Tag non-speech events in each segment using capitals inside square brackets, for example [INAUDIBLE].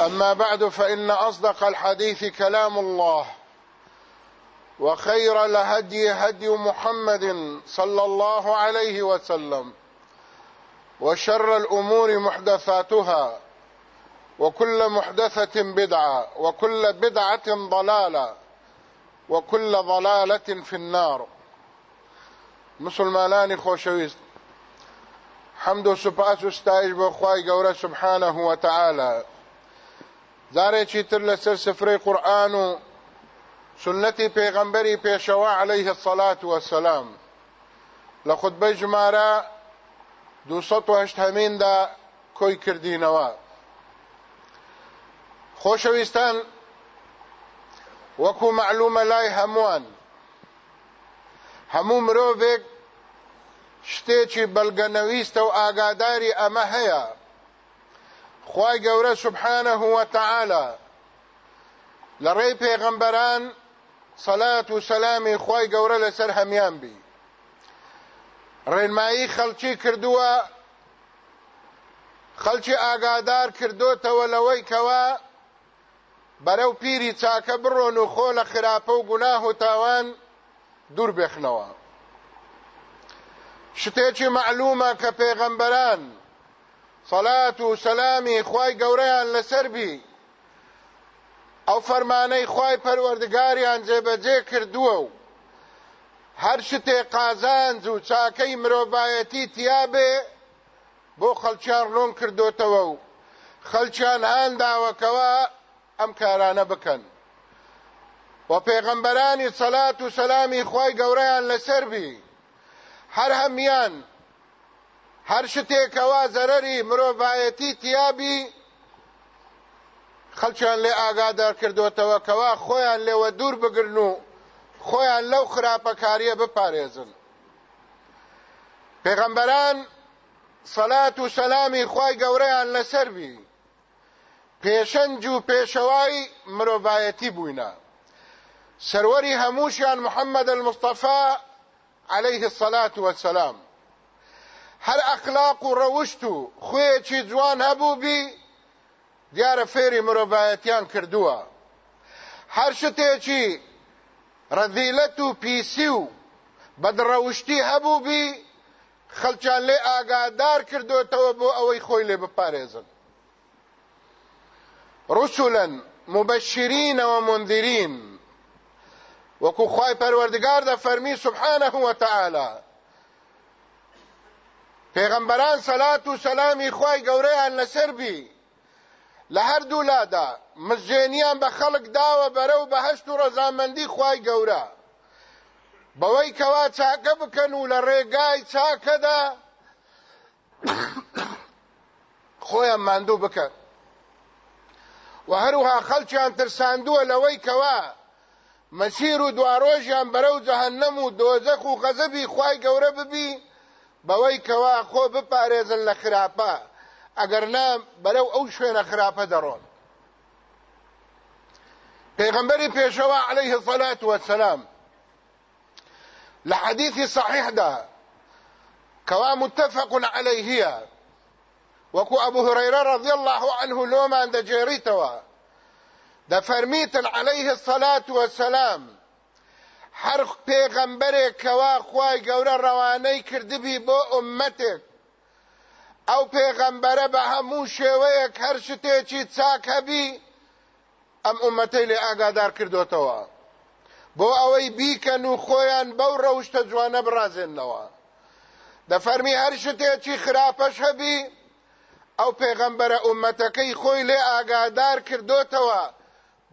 أما بعد فإن أصدق الحديث كلام الله وخير لهدي هدي محمد صلى الله عليه وسلم وشر الأمور محدثاتها وكل محدثة بدعة وكل بدعة ضلالة وكل ضلالة في النار مسلمان خوشويس حمد و استعجب و قورة سبحانه وتعالى زارې چې تر لسر سفرې قران او سنت پیغمبري پېښوا عليه الصلاه والسلام له خطبه جماره 208 همین دا کوی کردینوا خوشوستان وکو معلومه لای هموان همو مرووێک شتێکی بەلگەنەویستە و ئاگاداری ئەمە هەیە خوای گەورە سبحانه و تعالی لەڕێی پێغەمبەران سەلات و سەلامی خوای گەورە لەسەر هەمیان بی ڕێنمایی خەڵکی کردووە خەڵکی ئاگادار کردوتەوە لەوەی کەوە بەرەو پیری چاکە بڕۆن و خۆ لە خراپە و گوناه و تاوان دوور بێخنەوە شتێکی معلومە کە پێغەمبەران صلاة و سلامی خوای گەورەیان لەسەر بی ئەو فەرمانەی خوای پەروەردگاریان جێبەجێ کردووە و هەر شتێ قازانج و چاکەی مرۆڤایەتی تیابێ بۆ خەڵکیان ڕۆن کردوتەوە و خەلچیان هانداوەکەوە ئەم کارانە بکەن و پێغەمبەرانی سەلات و سەلامی خۆی گەورەیان لەسەر بی هەر هەمیان هر شتێکەوە زەرەری مرۆڤایەتی تیابی خەلچیان لێ ئاگادار کردوتەوە کەوا خۆیان لێوە دوور بگرن و خۆیان لەو خراپەکاریە بپارێزن پێغەمبەران سەلات و سەلامی خی گەورەیان لەسەروی پێشەنج و پێشەوای مرۆڤایەتی بووینە سەروەری هەمووشیان محەممەد المستەفا عليه الصلاة والسلام هەر ئەخلاق و ڕەوشت و خوێکی جوان هەبوو بی دیارە فێری مرۆڤایەتیان کردووە هەر شتێکی ڕەذیلەت و پیسی و بەدڕەوشتی هەبوو بی خەلچان لێ ئاگادار کردوێتەوە بۆ ئەوەی خۆی لێ بپارێزن رسولا مبشرين ومنذرين وكو خواي پروردگار ده فرمي سبحانه وتعالى پێغەمبەران سەلات و سەلامی خوای گەورەیان لەسەر بی لە هەردوو لادا مزجێنیان بە خەڵک داوە بەرەو بە هەشت و ڕەزامەندی خوای گەورە بەوەی کەوا چاکە بکەن و لە ڕێگای چاکەدا [COUGHS] خۆیان ماندوو بکەن و هەروها خەڵکیان ترساندووە لەوەی کەوا مەسیر و دوارۆژیان بەرەو جەهەنەم و دۆزەخ و غەزەبی خوای گەورە ببی بەوەی کەوا خو بپارێزن لە اگر نه نام او شو نه خراپە دەڕۆن پێغمبەری پێشەوە عليه الصلاة والسلام لحديث صحيح ده كوا متفق عليه هي وكو ابو هريره رضی الله عنه لۆمان ده دەفەرمیتن عليه الصلاة والسلام هەر پێغەمبەرێک کەوا خوای گەورە ڕەوانەی کردبی بۆ ئومەتێک ئەو پێغەمبەرە بە هەموو شێوەیەک هەر شتێکی چاک هەبی ئەم ئومەتەی لێ ئاگادار کردوتەوە بۆ ئەوەی بیکەن و خۆیان بەو ڕەوشتە جوانە بڕازێنەوە دەفەرمی هەر شتێکی خراپەش هەبی ئەو پێغەمبەرە ئومەتەکەی خۆی لێ ئاگادار کردوتەوە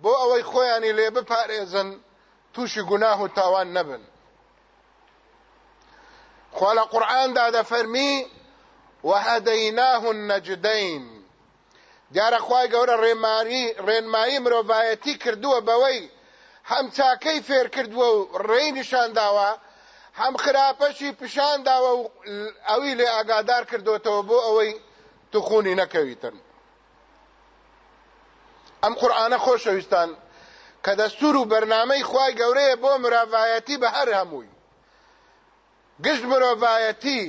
بۆ ئەوەی خۆیانی لێ بپارێزن تووشی گوناه و تاوان نبن خوا لە قورآاندا دەفەرمی وهدەیناه نەجدەین دیارە خوای گەورە ڕێماری ڕێنمایی مرۆڤایەتی کردووە بەوەی هەم چاکەی فێر کردووە و ڕێی نیشانداوە هەم خراپەشی پیشانداوە و ئەوی لێ ئاگادار کردوتەوە بۆ ئەوەی توخونی نەکەویتن ئەم قورآانە خۆشەویستان کە دەستور و بەرنمەی خی گەورەیە بۆ مرۆڤایەتی بە هەر هەمووی گشت مرۆڤایەتی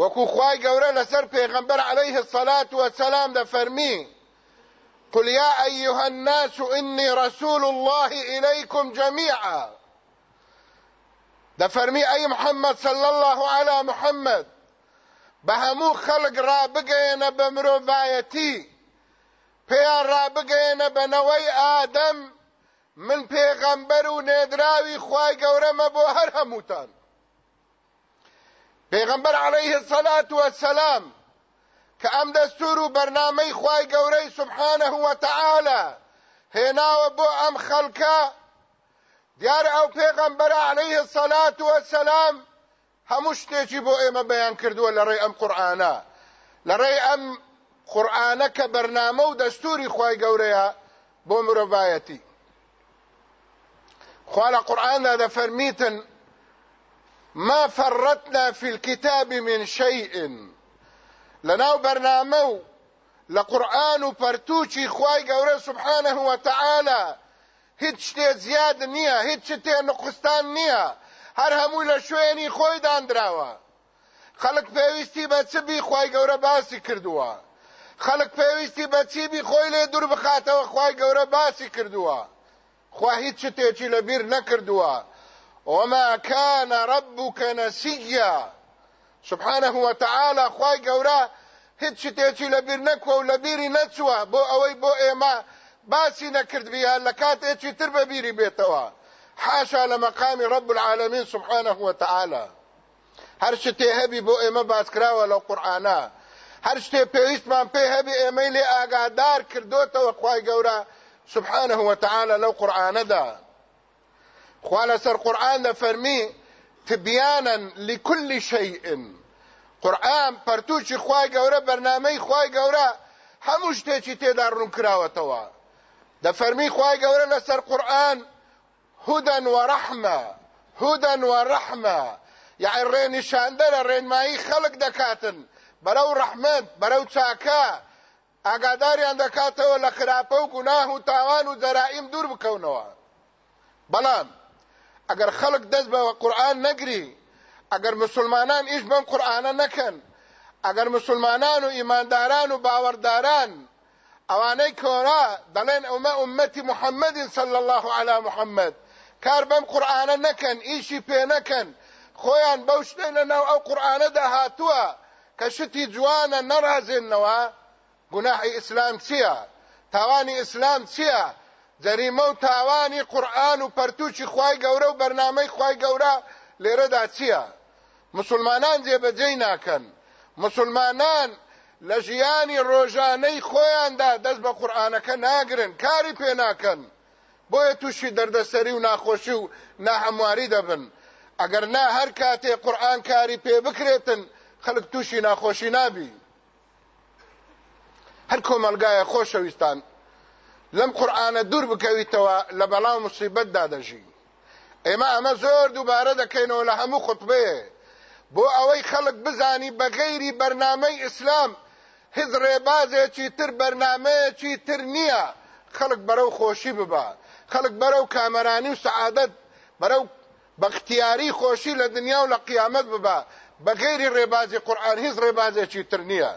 وەکو خی گەورە لەسەر پێغەمبەر عليه الصلاات ده فرمی قل يا أيها الناس إني رسول الله إليكم جميعا دفرمي أي محمد صلى الله على محمد بهمو خلق رابقين بمروفايتي بيان رابقين بنوي آدم من پێغەمبەر و نێدراوی خوای گەورەمە بۆ هەر هەمووتان پێغەمبەر عەلەیه سەلات وەسەلام کە ئەم دەستور و بەرنامەی خوای گەورەی سبحانەه وەتەعالە هێناوە بۆ ئەم خەڵکە دیارە ئەو پێغەمبەرە عەلەیه سەلات وەسەلام هەموو شتێکی بۆ ئێمە بەیان کردووە لە ڕێی ئەم قورئانە لە ڕێی ئەم قورئانە کە بەرنامە و دەستوری خوای گەورەیە بۆ مرۆڤایەتی خواله قرآن هذا فرميتا ما فرطنا في الكتاب من شيء لناو برنامو لقرآن فرتوشي خواي ګوره سبحانه وتعالى هيتش تي زياد زیاد هيتش تي نقستان نقصان هر همو لشويني خواي دان دراوا خلق پېوستي به څه به باسي کړدوه خلق پېوستي به څه به خوې بخاته خواي ګوره باسي كردوا خواهید چه تیچی لبیر نکردوا وما كان ربك نسيا سبحانه وتعالى خوای گورا هیڅ تیچی لبیر نکوا و لبیری نچوا بو اوی بو ایما باسی نکرد بیا لکات ایچی تر ببیری بیتوا حاشا لمقام رب العالمين سبحانه وتعالى هر شته هبی بو ایما باس کراوا لو قرانا هر شته پیویست من په هبی ایمیلی اگادار کردوتا و خواهی گورا سبحانه وتعالى لو قرآن دا خوالة سر قرآن دا فرمي تبيانا لكل شيء قرآن برتوشي خواهي قورا برنامي خواهي قورا هموش تيشي تيدار نكراوة توا دا فرمي خواهي قورا لسر قرآن هدى ورحمة هدى ورحمة يعني رين شاندر رين ماهي خلق دكاتن براو رحمة براو تاكا ئاگاداریان دەکاتەوە لە خراپە و گوناه و تاوان و جەرائیم دوور بکەونەوە بەڵام ئەگەر خەڵک دەست بە قورآن نەگری ئەگەر مسلمانان ئیش بەم قورآانە نەکەن ئەگەر مسلمانان و ئیمانداران و باوەڕداران ئەوانەی کۆرا دەڵێن ئەومە ئومەتی محەممەدین صل الله على محەممەد کار بەم قورآانە نەکەن ئیشی پێ نەکەن خۆیان بەو شتێن لەناو ئەو قورآانەدا هاتووە کە شتی جوانە نەڕازێنەوە گناحی ئیسلام چییە تاوانی ئیسلام چییە جەریمە و تاوانی قورآن و پەرتوچی خوای گەورە و بەرنامەی خوای گەورە لێرەدا چییە مسلمانان جێبەجێی ناکەن مسلمانان لە ژیانی ڕۆژانەی خۆیاندا دەست بە قورآانەکە ناگرن کاری پێ ناکەن بۆیە تووشی دەردەسەری و ناخۆشی و ناهەمواری دەبن ئەگەر نا هەر کاتێ قورآان کاری پێ بکرێتن خەلک تووشی ناخۆشی نابی هەر کۆمەلگایە خۆشەویستان لەم قورآانە دوور بکەویتەوە لە بەڵام مصیبەت دادەژی ئێمە ئەمە زۆر دووبارە دەکەینەوە لە هەموو خوتبێ بۆ ئەوەی خەڵک بزانی بە غەیری بەرنامەی ئیسلام هز ڕێبازێکی تر بەرنمەیەکی تر نییە خەڵک بەرەو خۆشی ببە خەڵک بەرەو کامەرانی و سعادەت بەرەو بەختیاری خۆشی لە دنیا و لە قیامەت ببە بە غێری ڕێبازی قورآن هیچ ڕێبازێکی تر نییە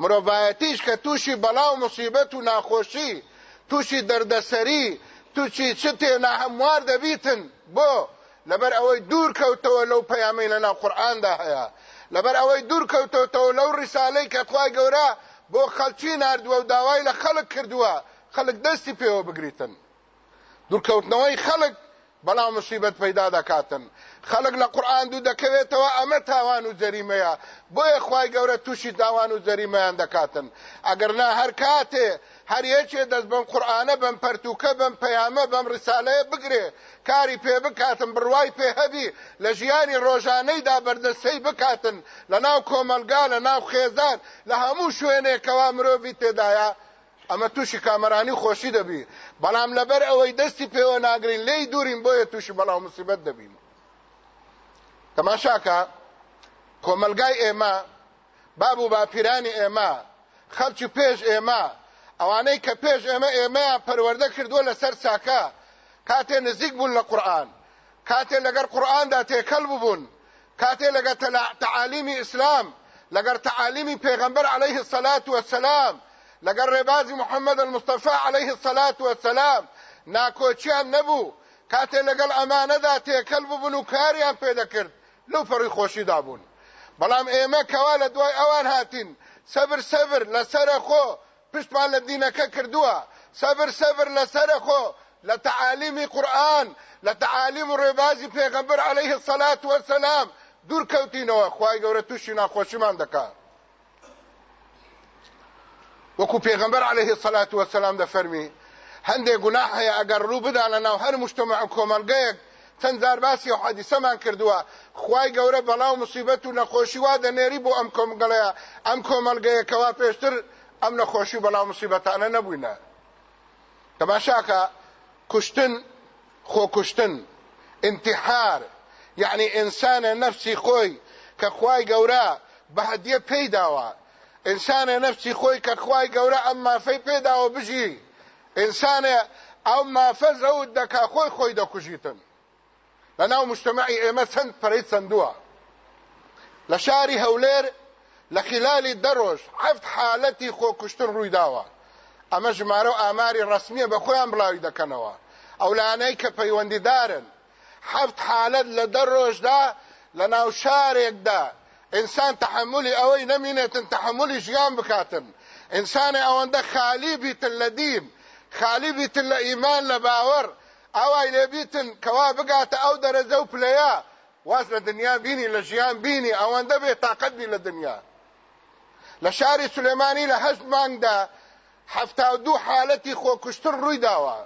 مرۆڤایەتیش کە تووشی بەڵاو مسیبەت و ناخۆشی تووشی دەردەسەری تووشی چ تێنا هەموار دەبیتن بۆ لەبەر ئەوەی دوور کەوتەوە لەو پەیامی لەناو قورئاندا هەیە لەبەر ئەوەی دوور کەوتەوەتەوە لەو ڕیسالەی کە خوای گەورە بۆ خەڵکی نردووە و داوای لە خەڵک کردووە خەڵک دەستی پێوە بگریتن دوورکەوتنەوەی خەڵک بەڵام مصیبەت پەیدا دەکاتن خەڵک لە قورآان دوو دەکەوێتەوە ئەمە تاوان و جەریمەیە بۆیە خی گەورە تووشی داوان و جەریمەیان دەکاتن ئەگەرنا هەر کاتێ هەر یەکێ دەست بم قورآانە بم پەرتوکە بم پەیامە بم ڕسالەیە بگرێ کاری پێ بکاتن بڕوای پێهەبی لە ژیانی ڕۆژانەیدا بەردەسەی بکاتن لە ناو کۆمەلگا لە ناو خێزان لە هەموو شوێنێکەوە مرۆڤی تێدایە ئەمە تووشی کامەرانی خۆشی دەبی بەڵام لەبەر ئەوەی دەستی پێوە ناگرین لی دوورین بۆیە تووشی بەڵاو مسیبەت دەبیم تەماشاکە کۆمەلگای ائما بابو و باپیرانی ئێمە خەڵکی پێش ئێمە ئەوانەی ايما ايما ئێمە ئێمەیان پەروەردە کردووە لەسەر چاکە کاتێ نزیک بوون قران قورآن کاتێ لەگەر قورآاندا تێکەل ببوون کاتێ لەگە تەعالیمی اسلام لەگەر تەعالیمی پیغمبر عليه الصلاة والسلام لەگەر ربازي محمد المصطفى عليه الصلاة والسلام ناکۆچیان نەبوو کاتێ لەگەڵ ئەمانەدا تێکەل ببوون و کاریان پێدەکرد لەو پەڕی خۆشیدا بوون بەڵام ئێمە کەوا لە دوای ئەوان هاتین سەبر سەبر لەسرە خۆ پشتمان لە دینەکە کردووە سەبر سەبر لەسرە خۆ لە تعالیمی قورآن لە عليه الصلاه والسلام دور كوتينو السەلات وەسەلام دوور کەوتینەوە خوای گەورە تووشی عليه الصلاه والسلام پێغەمبەر عەلەیهی السەلات وەسەلام دەفەرمی هەندێک گوناح هەیە ئەگەر ڕوو بدا لە ناو چەندجار باسی و حەدیسەمان کردووە خی گەورە بەڵاو مسیبەت و نەخۆشی وا دەنێری بۆ ئەم کۆمگەڵەیە ئەم کۆمەلگەیە کەوا پێشتر ئەم نەخۆشی بەڵاو مسیبەتانە نەبووینە تەماشاکە کوشتن خۆکوشتن انتحار یعنی ئینسانە نەفسی خۆی کە خوای گەورە بەهدیە پێیداوە ئینسانە نەفسی خۆی کە خوای گەورە ئەم مافەی پێداوە بژی ئینسانە ئەو مافە زەود دەکا خۆی خۆی دەکوژیتن لناو مجتمعي ايمه سند فريد سندوها لشاري هولير لخلال الدروش عفت حالتي خو كشتن روي داوه اما جمعرو اماري رسمية بخويا امبلاوي كانوا او لانيك بيواندي دارن حفت حالت لدروش دا لناو شاريك دا انسان تحملي اوي نمينت ان تحملي جيان بكاتم انسان اوان دا خالي بيت اللديم خالي بيت الايمان لباور ئەوای لێبیتن کەوا بگاتە ئەو دەرەزە و پلەیە واز لە دنیا بینی لە ژیان بینی ئەوەندە بێ تااقەت بی لە دنیا لە شاری سلێمانی لە هەشت مانگدا هەفتا دوو حالەتی خۆکوشتر ڕووی داوە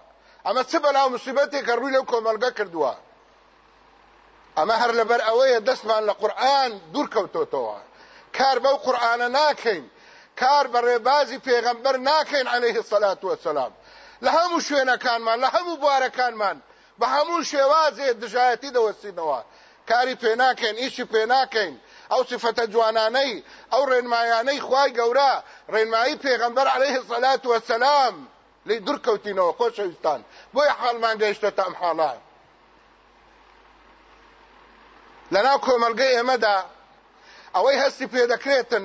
ئەمە چ بەلاو مسیبەتێک کە ڕووی لەو کۆمەلگە کردووە ئەمە هەر لەبەر ئەوەیە دەستمان لە قورآن دوور کەوتۆتەوە کار بەو قورآانە ناکەین کار بە ڕێبازی پێغەمبەر ناکەین عليهەیه سەلات وەسەسلام لە هەموو شوێنەکانمان لە هەموو بوارەکانمان بە هەموو شێوازێ دژایەتی دەوەستینەوە کاری پێ ناکەین ئیشی پێ ناکەین ئەو سفەتە جوانانەی ئەو ڕێنمایانەی خوای گەورە ڕێنمایی پێغەمبەر عليه سەلات وەسەلام لی دوورکەوتینەوە خۆشەویستان بۆیە حاڵمان گەیشتە تام حاڵان لەناو کۆمەلگەی ئێمەدا ئەوەی هەستی پێدەکرێتن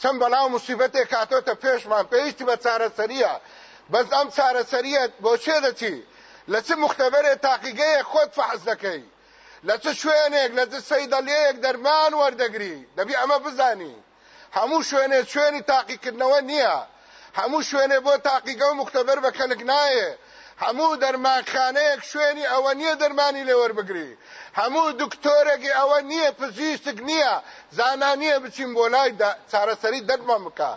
چەند بەناو مصیبەتێک کاتۆتە پێشمان پێویستی بە چارەسەریە بەس ئەم چارەسەریەت بۆ چێ دەچی لە چ مختبەرێ تاقیگەیە خۆت فەحز دەکەی لە چ شوێنێک لە چ سەیدەلیەیەک دەرمان وەردەگری دەبی ئەمە بزانی هەموو شوێنێ شوێنی تاقیکردنەوە نییە هەموو شوێنێ بۆ تاقیگە و مختبەر بە کەلک نایە هەموو دەرمانخانەیەک شوێنی ئەوە نییە دەرمانی لێوەربگری هەموو دکتۆرێکی ئەوە نییە پزیشتک نییە زانانیە بچین بۆ لای چارەسەری دەرمان بکە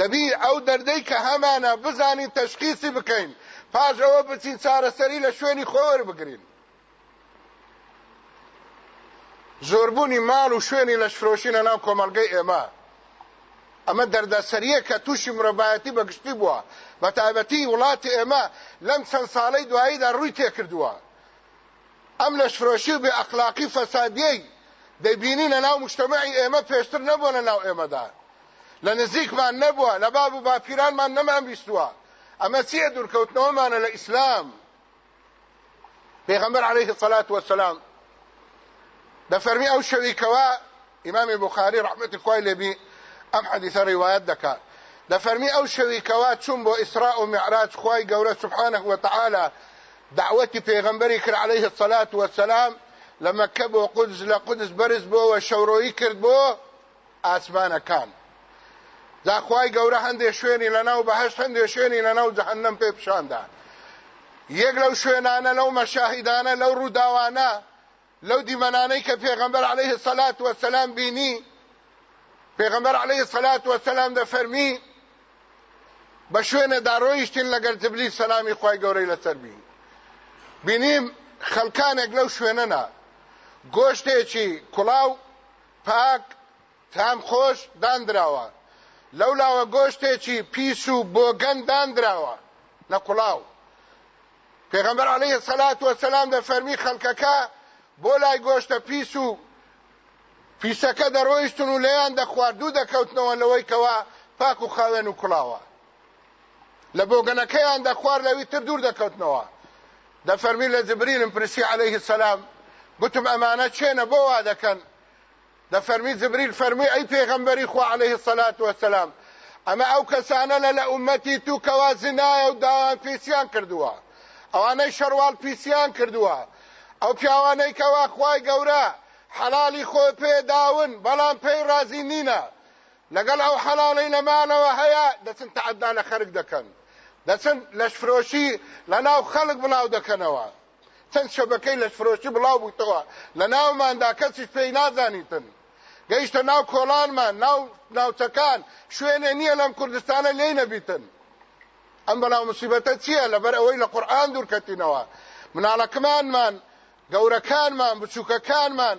دەبی ئەو دەردەی کە هەمانە بزانین تەشخیصی بکەین پاش ئەوە بچین چارەسەری لە شوێنی خۆوەر بگرین زۆربوونی ماڵ و شوێنی لە شفرۆشینە ناو کۆمەلگەی ئێمە ئەمە دەردەسەریە کە تووشی مرەبایەتی بەگشتی بووە بە تایبەتی وڵاتی ئێمە لەم چەند ساڵەی دواییدا ڕووی تێکردووە ئەم لە شفرۆشی بێ ئەخلاقی فەسادیەی دەیبینینە ناو مشتمەعی ئێمە پێشتر نەبوونە ناو ئێمەدا لنزيك ما النبوة باب و باپیرانمان نەمان بیستووە ئەمە چیە دوورکەوتنەوەمانە لە الإسلام پێغەمبەر عليه الصلاة والسلام دەفەرمی أو شەوی إمام البخاري رحمة ڕحمەتی خوای أم حديث حەدیثە ڕیوایەت دەکات أو ئەو شەوی إسراء چوون خواي ئیسرا سبحانه وتعالى دعوتي پێغەمبەری كر عليه الصلاة والسلام لما كبو قدس لقدس لە قودس بەرز بۆ و كان داخوای گەورە هەندێ شوێنی لەناو بەهشت هەندێ شوێنی لەناو جەهەنەم پێ پیشاندا یەک لەو شوێنانە لەو مەشاهیدانە لەو ڕووداوانە لەو دیمەنانەی کە پێغەمبەر عەلەیهی السەلات وەسەلام بینی پێغەمبەر عەلەیهی السەلات وەسەلام دەفەرمی بە شوێنەدا ڕۆیشتین لەگەر جبلی سەلامی خوای گەورەی لەسەر بین بینیم خەلکانێک لەو شوێنەنا گۆشتێکی کوڵاو پاک تام خۆش دانراوە لەولاوە گۆشتێکی پیس و بۆگەن دانراوە لە قوڵاو پێغەمبەر عەلەیهی سەلات وەسەلام دەفەرمی خەڵکەکە بۆ لای گۆشتە پیس و پیسەکە دەڕۆیشتن و لەیان دەخواردوو دەکەوتنەوە لەوەی کەوا پاک و خاوێن و کوڵاوە لە بۆگەنەکەیان دەخوارد لەوی تر دوور دەکەوتنەوە دەفەرمی لە جبریلم پرسی عەلەیهی سەلام گوتم ئەمانە چێنە بۆ وا دەکەن لفرمي فرمی جبريل فرمی ای پیغمبری خو علیه الصلاة والسلام اما او کسانه لە امتی تو کوا زنای او داوان پیسیان کردووە ئەوانەی شەروال پیسیان کردووە ئەو پیاوانەی کەوا خوای گەورە حەلالی خۆی پێداون بەڵام پێی رازی نینە لەگەڵ ئەو حەلاڵی نەمانەوە هەیە دەچن تەعەدا لە خەرک دەکەن دەچن لەشفرۆشی لە ناو خەڵک بڵاو بلاو بوته شەبەکەی لەشفرۆشی بڵاو بوویتەوە لە ناوماندا کەسیش پێی نازانیتن گەیشتە ناو کۆڵانمان ناو ناوچەکان شوێنێ نییە لەم کوردستانە لێی نەبیتن ئەم بەناو مسیبەتە چییە لەبەر ئەوەی لە قورآان دوورکەتینەوە مناڵەکەمانمان گەورەکانمان بچووکەکانمان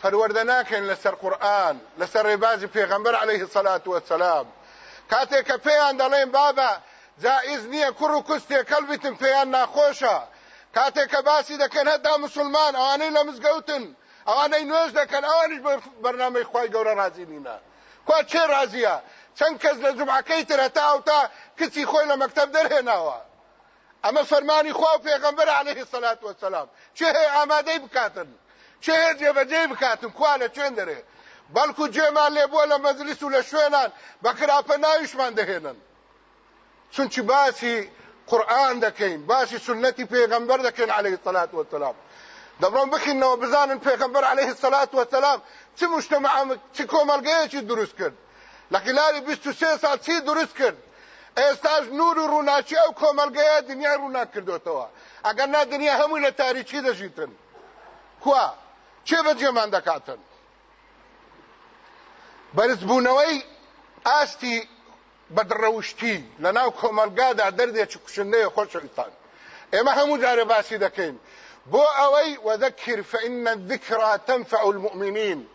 پەروەەردە ناکەین لەسەر قورآن لەسەر ڕێبازی پێغەمبەر عليه سەلات وەسەسلام کاتێک کە پێیان دەڵێن بابە جائز نییە کوڕ و کوستێ کەلبیتن پێیان ناخۆشە کاتێک کە باسی دەکەن هەدا مسلمان ئەوانەی لە مزگەوتن ئەوانەی نوێژ دەکەن ئەوانیش بەرنامەی خی گەورە رازی نینە خوا چێ رازیە چەند کەس لە جمعەکەی تر هەتا ئەوتا کچی خۆی لە مەکتب دەرهێناوە ئەمە فەرمانی خوا و پێغەمبەر عليه سەلات وەسەلام چێ هەیە ئامادەی بکاتن چێ هەیە جێبەجێی بکاتن کوا لە کوێن دەرێ بەڵکو جێمان لێ بووە لە مەجلیس و لە شوێنان بە کراپە ناویشمان دەهێنن چونچی باسی قورآن دەکەین باسی سنەتی پێغەمبەر دەکەین عليه سەلات وەسەلام دەبڕۆن بخینەوە بزانن پێخەمبەر عليه سەلات وەسەلام چ مشتتەمەعام چ کۆمەلگەیەکی دروست کرد لە خلاری 23 سال چی دروست کرد ئێستاش نور و ڕووناچی ئەو کۆمەلگەیە دنیا ڕوونا کردوتەوە ئەگەر نا دنیا هەمووی لە تاریکی دەژیتن کوا چێ بەجێمان دەکاتن بەرزبوونەوەی ئاستی بەدڕەوشتی لە ناو کۆمەلگادا دەردێکی کوشندەیە خۆشەویستان ئێمە هەموو جارە باسی دەکەین بو اوي وذكر فإن الذكرى تنفع المؤمنین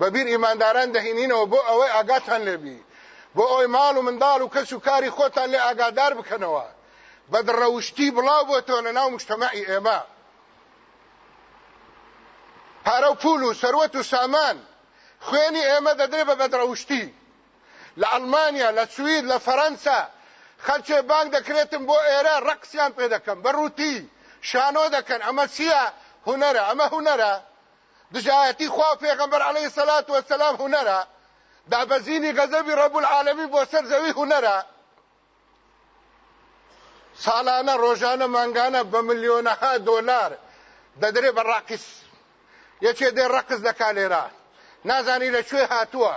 ببیر داران دهینین و بو اوي اگاتن لبي بو اوي مالو مندالو کسو کاری خوتا لی أقادار بكنوا بد روشتي بلاو تو لناو مجتمعی ایما ايما هارو سروت و سامان خويني إيما دەدرێ بدر روشتي لألمانيا لسويد لفرنسا خلچه بانگ دەکرێتم بۆ ئێرە ڕقسیان پێ دەکەم بە ڕووتی شانۆ دەکەن ئەمە چییە هوەرە ئەمە هوەرە دژایەتی خوا پێغمبەر عەلەیهی سەلات وەسەلام هوەرە دابەزینی گەزەبی ڕەبول العالەمی بۆ سەر زەوی هوەرە ساڵانە ڕۆژانە مانگانە بە ملیۆنەها دۆلار دەدرێ بە ڕاقیس یەکێ دێ ڕقز دەکا لێرە نازانی لەکوێ هاتووە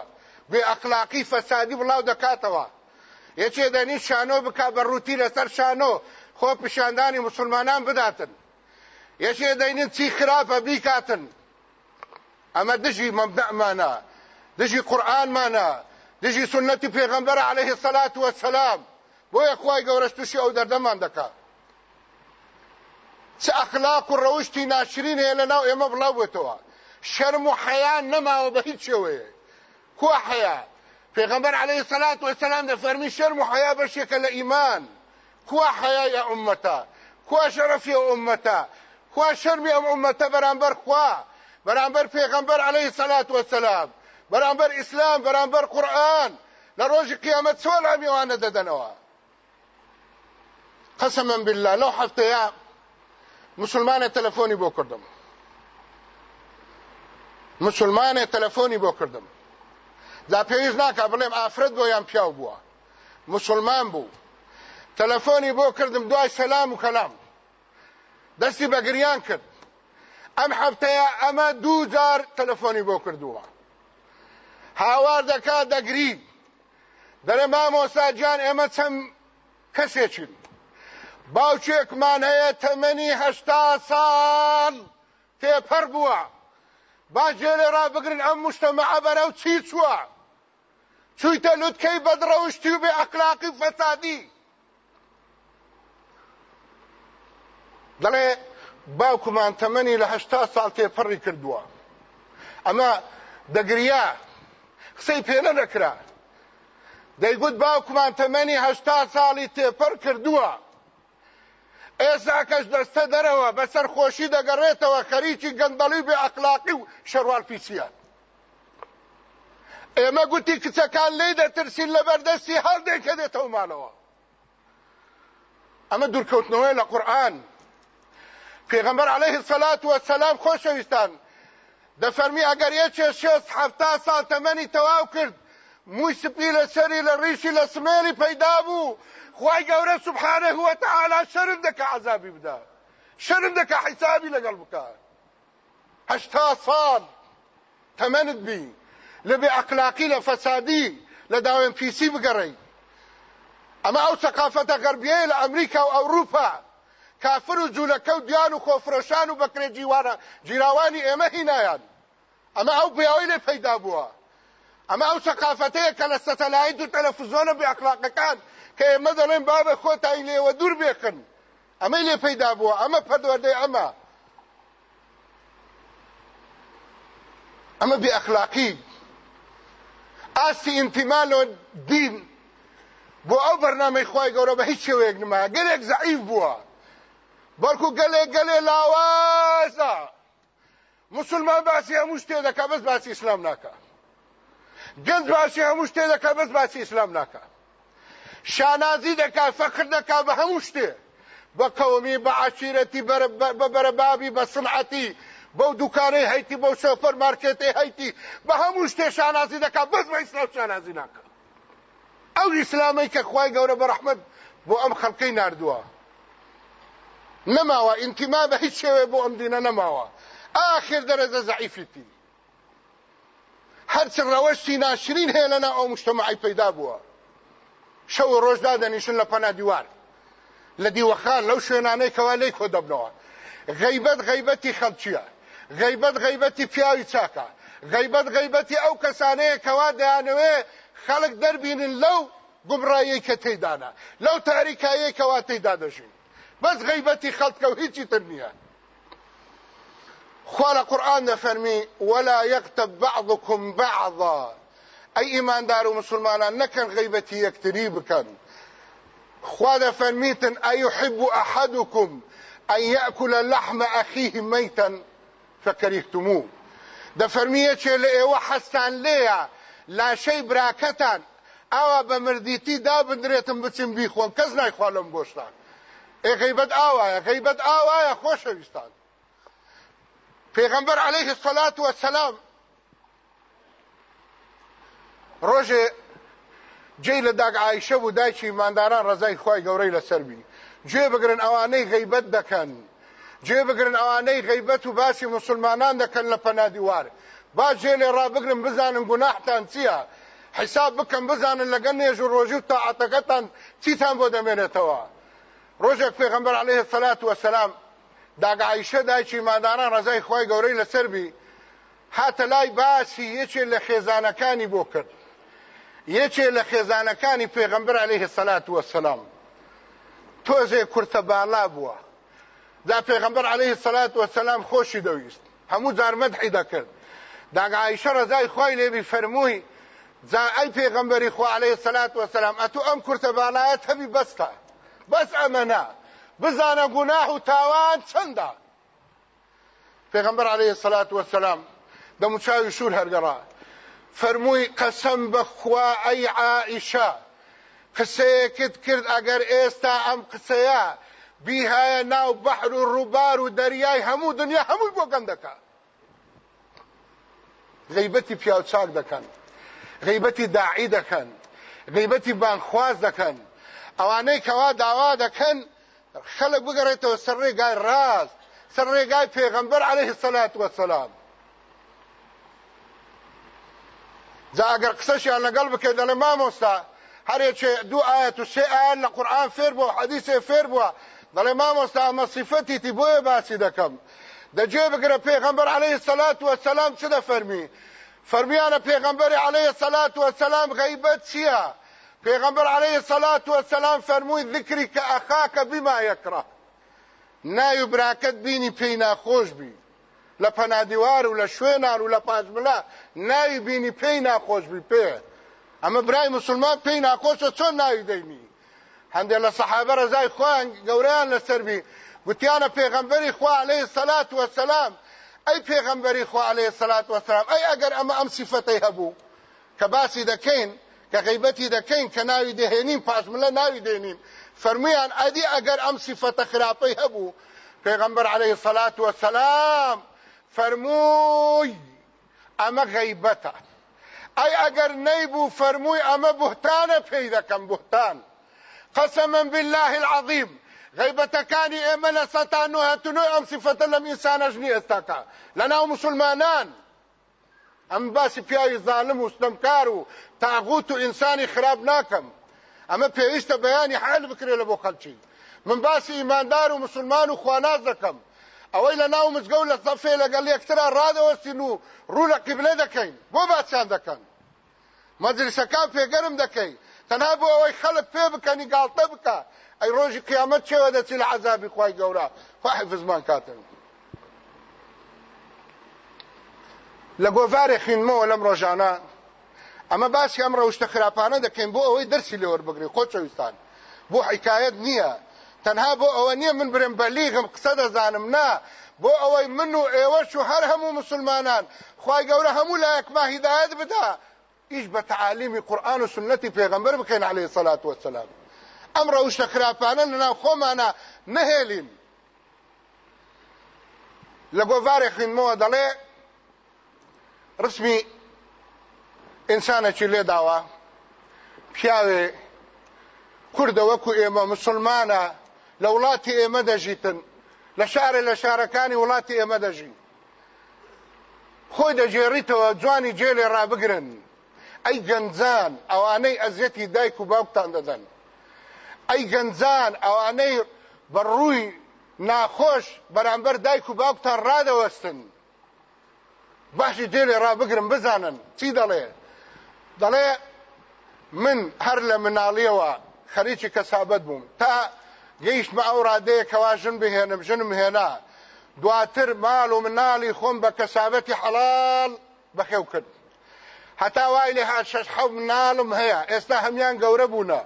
بێ ئەقلاقی فەسادی بڵاو دەکاتەوە یەکێ دەنی شانۆ بک بە ڕووتی لەسەر شانۆ خو پشاندانی مسلمانان بداتن یشه دەینن چی اما بیکاتن مبدا معنا مەبدەمانە قران معنا دژی سنەتی پێغەمبەر عليه سەلات والسلام بۆ یەخوای گەورەش تووشی او دەردەمان دەکات چ ئەخلاق و ڕەوشتی ناشرین هەیە لە ناو ئێمە بڵاو بێتەوە شەرم و حەیان نەماوە بە هیچ شێوەیە کو پیغمبر علیه عليه والسلام وەسەسلام فرمی شەرم و حەیا بەشێکە لە ایمان كوا حیا يا امتا كوا شرف يا امتا كوا شرم يا امتا برانبر خوا برانبر پیغمبر عليه الصلاة والسلام برانبر اسلام برانبر قرآن لروج قیامت سوال عمیوانه ددنوا قسما بالله لو يا مسلمان تلفوني بو كردم مسلمان تلفوني بو كردم دا پیوز ناکا بلیم افرد بو یا پیاو بووە مسلمان بو تەلەفۆنی بۆ کردم دوای سەسلام و کەلام دەستی بەگریان کرد ئەم هەفتەیە ئەمە دوو جار تەلەفۆنی بۆ کردووە هاوار دەکات دەگری دەرێ مامۆساجیان ئێمە چەند کەسێکین باوچێکمان هەیە تەمەنی هەشتا ساڵ تێپەر بووە باجێ لێ ڕابگرن ئەم مشتەمەعە بەرەو چی چووە چوویتە لوتکەی بەدڕەوشتی و بێ ئەقلاقی فەسادی دەڵێ باوکمان تەمەنی لە هەشتا ساڵ تێپەڕی کردووە ئەمە دەگریا قسەی پێ نەدەکرا دەیگوت باوکمان تەمەنی هەشتا ساڵی تێپەر کردووە ئێستا کەش دەستە دەرەوە بەسەر خۆشی دەگەڕێتەوە خەریکی گەندەڵی بێ ئەقلاقی و شەروال پیسیان ئێمە گوتی کچەکان لێ دەترسین لە بەردەستی هەڵدێک کە دێتەوە مانەوە ئەمە دوورکەوتنەوەی لە قورآن پیغمبر علیه الصلاة والسلام خوش شویستان د فرمی اگر یچه شست هفته سال تمانی تواو کرد موی سپی لسری لریشی لسمیلی پیدا بو خواهی گوره سبحانه و تعالی شرم دکا عذابی بدا شرم دکا حسابی لگل بکا هشتا سال تماند بی لبی اقلاقی لفسادی لداوین پیسی بگره اما او ثقافت غربیه لامریکا و اوروپا کافر و جوولەکەوت دیان و خۆفرۆشان و بەکرێ جیوانە جیراوانی ئێمە هینایان ئەمە ئەو پیاوی لێ پەیدا بووە ئەمە ئەو سەقافەتەیە کە لە سەتەلایت و تەلەفزۆنە بێاخلاقەکان کە ئێمە دەڵێن بابە خۆتای لێوە دوور بێکن ئەمەی لێ پەیدا بووە ئەمە پەدوەدەی ئەمە ئەمە بێاخلاقی ئاسی ئینتیمالۆ دین بۆ ئەو بەرنامەی خی گەورە بە هیچ شێوەیەک نمایە گەلێک زعیف بووە بەڵکو گەلێ گەلێ لاوازە مسلمان باسی هەموو شتێ دەکە بەس باسی ئیسلام ناکە گەنج باسی هەموو شتێ دەکە بەس باسی ئیسلام ناکە شانازی دەکا فەخر دەکا بە هەموو شتێ بە قەومی بە عشیرەتی بە بەرەبابی بە سنعەتی بەو دوکانەی هەیتی بەو شەفەر مارکێتی هەیتی بە هەموو شتێ شانازی دەکا بەس بە ئیسلام شانازی ناکە ئەو ئیسلامی کە خوای گەورە بە ڕەحمەت بۆ ئەم خەڵکەی ناردووە نماوا ئینتیما بە هیچ شێوێ بۆ ئەم دینە نەماوە ئاخر دەرەزە زعیفیتی هەرچ ڕەوەشتی او هەیە لەنا ئەو شو پەیدا بووە شەو ڕۆژدا دەنیشن لە پەنا دیوار لە دیوەخان لەو شوێنانەیەکەوە لی کۆ دەبنەوە غەیبەت غەیبەتی خەڵکیە غەیبەت غەیبەتی پیاوی چاکە غەیبەت غەیبەتی ئەو کەسانەیە کەوا دەیانەوێ خەڵک دەربینن لەو گومڕایەی کە تێدانە لەو تاریکایەکەوا تێدا دەژین بس غيبتي خلق کو هيجي تر خوال قرآن ده ولا يغتب بعضكم بعضا أي إيمان دارو مسلمان نكن غيبتي يكتريبكا خوال فرميتا أي ایحب احدكم ان يأكل لحم أخيه ميتا فكرهتموه ده فرميه چه لئیوه لئه لا شيء براكتا او بمرديتي مردیتی دابدرێتم بچن بيخوان كزنا يخوالهم بوشتان ئێ غیبەت ئاوایە غیبەت ئاوایە خۆشەویستان پێغەمبەر عەلەیهی سەلات وەسەلام ڕۆژێ جێی لە داگ عایشە بوو دایکی ئیمانداران ڕزای خی گەورەی لەسەر بینی گوێ بگرن ئەوانەی غیبەت دەکەن گوێ بگرن ئەوانەی غیبەت و باسی مسلمانان دەکەن لە پەنادیوار با جێ لێ ڕابگرن بزانن گوناحتان چییە حیساب بکەن بزانن لەگەن نێژ و ڕۆژی و تاعاتەکەتان چیتان بۆ دەمێنێتەوە ڕۆژێک پێغمبەر عليه سەلات وەسەسلام داگعیشە دایکی ماداران ڕزای خی گەورەی لەسەربی هاتە لای باسی یەکێ لە خێزانەکانی بۆ کرد یەکێ لە خێزانەکانی پێغمبەر عليه سەلات وەسەسلام تۆزێ کورتە بالا بووە دا پێغمبەر عليه سەلات وەسەسلام خۆشی دەویست هەموو زارمەدحی دەکرد داگعیشە ڕزای خی لێبی فەرمووی ئەی پێغمبەری خو عليه سەلات وەسەسلام ئەتو ئەم کورتە بالایەت هەبی بەستە بس امنا بزانا گناه و تاوان چنده پیغمبر علیه الصلاة والسلام دا مچاوی شور هرګرا فرموی قسم بخوا ای عائشه قصه کت کرد اگر ايستا ام قصه بها ناو بحر الربار و دریای همو دنیا همو بو گندکا غیبتی پیاو چاک دکن غیبتی داعی دکن غیبتی بانخواز دکن ئەوانەی کەوا داوا دەکەن خەڵک بگەڕێتەوە سەر ڕێگای ڕاست سەر ڕێگای پێغەمبەر عەلەیهی سەلات وەسەلام جا ئەگەر قسەشیان لەگەڵ بکەیت دەڵێ مامۆستا هەرێکێ دو ئاەت و سێ ئاەت لە قورئان فێر بووە حەدیسێ فێر بووە دەڵێ مامۆستا ئەمە سیفەتیتی بۆیە باسی دەکەم دەجێ بگرە پێغەمبەر عەلەیهی سەلات وەسەلام چ دەفەرمی فەرمیانە پێغەمبەری عەلەیهی سەلات وەسەلام غەیبەت چییە پیغمبر علیه الصلاة والسلام فرموی ذکری که اخاک بما یکره نایو براکت بینی پی ناخوش بی لە پەنادیوار و لە شوێنان و لە پازملا ناوی بینی پێی ناخۆش بی پێ ئەمە برای مسلمان پێی ناخۆشە چۆن ناوی دەینی هەندێک لە سەحابە ڕزای خۆیان گەورەیان لەسەربی گوتیانە پێغەمبەری خوا عەلەیهی سەلات وەسەلام ئەی پێغەمبەری خوا عەلەیهی سەلات وەسەلام ئەی ئەگەر ئەمە ئەم سیفەتەی هەبوو کە باسی دەکەین که غیبتی دکین که ناوی دهینین پاشمله ناوی دهینین فرمیان ادی اگر ام صفت خراپی هبو پیغمبر علیه الصلاة والسلام فرموی اما غیبتا ای اگر نیبو فرموی اما بهتان پیدا کم بهتان قسما بالله العظیم غیبتکانی ایمه لستانو هتنوی ام صفت لم انسان اجنی استاکا لناو مسلمانان ئەم باسی پیاوی ظالم و ستەمکار و تاغوت و ئینسانی خراب ناکەم ئەمە پێویستە بەیانی حال بکرێ لە بۆ خەلکی من باسی ئیماندار و مسلمان و خواناز دەکەم ئەوەی لە ناو مزگەوت لە سەفێ لەگەڵ یەکترا ڕادەوەستین و ڕوو لە قیبلێ دەکەین بۆ باسییان دەکەن مەجلسەکان پێگەرم دەکەین تەنها بۆ ئەوەی خەڵک پێ بکەنی گاڵتە بکە ئەی ڕۆژی قیامەت چێوە دەچی لە عەذابی خوای گەورە خوا حفظمان کاتەوە لە گۆڤارێ خوێنمەوە لەم ڕۆژانە ئەمە باسی ئەم ڕەوشتە خراپانە دەکەین بۆ ئەوەی دەرسی لێوەربگری خۆچەویستان بۆ حیکایەت نییە تەنها بۆ ئەوە نییە من برم بەلیغم قسە دەزانم نا بۆ ئەوەی من و ئێوەش و هەر هەموو مسلمانان خی گەورە هەموو لایەکما هیداەت بدا ئیش بە تعالیمی قورآن و سنەتی پێغمبەر بکەین عليه سەلات وسلام ئەم ڕەوشتە خراپانە لەناو خۆمانە نەهێلین لە گۆڤارێ خوێنمەوە دەڵێ ڕسمی ئینسانێکی لێداوە پیاوێ کوردەوەکو ئێمە مسلمانە لە وڵاتی ئێمە دەژیتن لە شارە لە شارەکانی وڵاتی ئێمە دەژین خۆی دەژێڕیتەوە جوانی جێلێ ڕابگرن ئەی گەنجان ئەوانەی ئەزیەتی دایک و باوکتان دەدەن ئەی گەنجان ئەوانەی بەڕووی ناخۆش بەرامبەر دایک و باوکتان ڕادەوەستن باشی دێلێ ڕابگرم بزانن چی دەڵێ دەڵێ من هەر لە مناڵیەوە خەریکی کەسابەت بووم تا گەیشتمە ئەو ڕادەیە کەواژن بهێنم ژنم هێنا دواتر ماڵ و مناڵی خۆم بە کەسابەتی حەڵال بەخێو کرد هەتا وای لێ هات شەش حەو مناڵم هەیە ئێستا هەمیان گەورە بوونە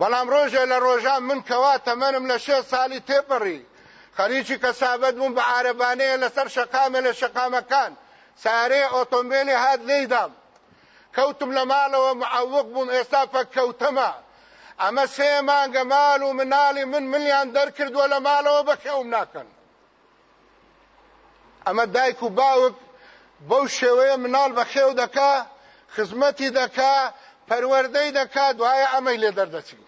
بەڵام ڕۆژێ لە ڕۆژان من کەوا تەمەنم لە شێ ساڵی تێپەڕی خەریکی کەسابەت بووم بە عربانەیە لەسەر شەقامە لە شەقامەکان سارێ ئۆتۆمبیلی هات لێیدام کەوتم لە ماڵەوە معوق بووم ئێستا پەککەوتەمە ئەمە سێ مانگە ماڵ و مناڵی من ملیان دەرکردووە لە ماڵەوە بەکەوم ناکەن ئەمە دایک و باوک بەو شێوەیە مناڵ بە خێو دەکا خزمەتی دەکا پەروەردەی دەکا دوایە ئەمەی لێ دەردەچین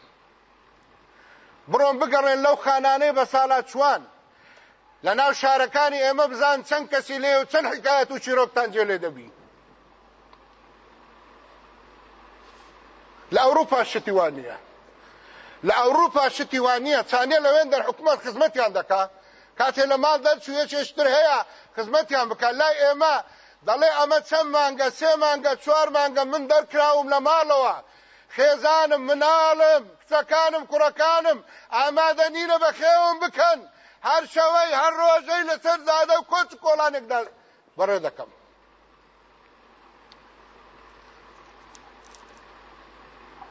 بڕۆم بگەڕێن لەو خانانەی بە ساڵات چوان لەناو شارەکانی ئێمە بزان چەند کەسی لێ و چەند حکایەت و چیرۆکتان جێ لێ دەبی لە ئەوروپا شتیوان نیە لە ئەوروپا شتیوان نیە چانێ لەوێن دەر حکوومەت خزمەتیان دەکا کاتێ لە ماڵ دەرچوویە چێشتر هەیە خزمەتیان بکە لای ئێمە دەڵێ ئەمە چەند مانگە سێ مانگە چوار مانگە من دەرکراوم لە ماڵەوە خێزانم مناڵم کچەکانم کوڕەکانم ئامادە نیرە بە خێوم بکەن هەر شەوەی هەر ڕۆژەی لەسەر زادە و کۆچ کۆڵانێکدا بەڕێ دەکەم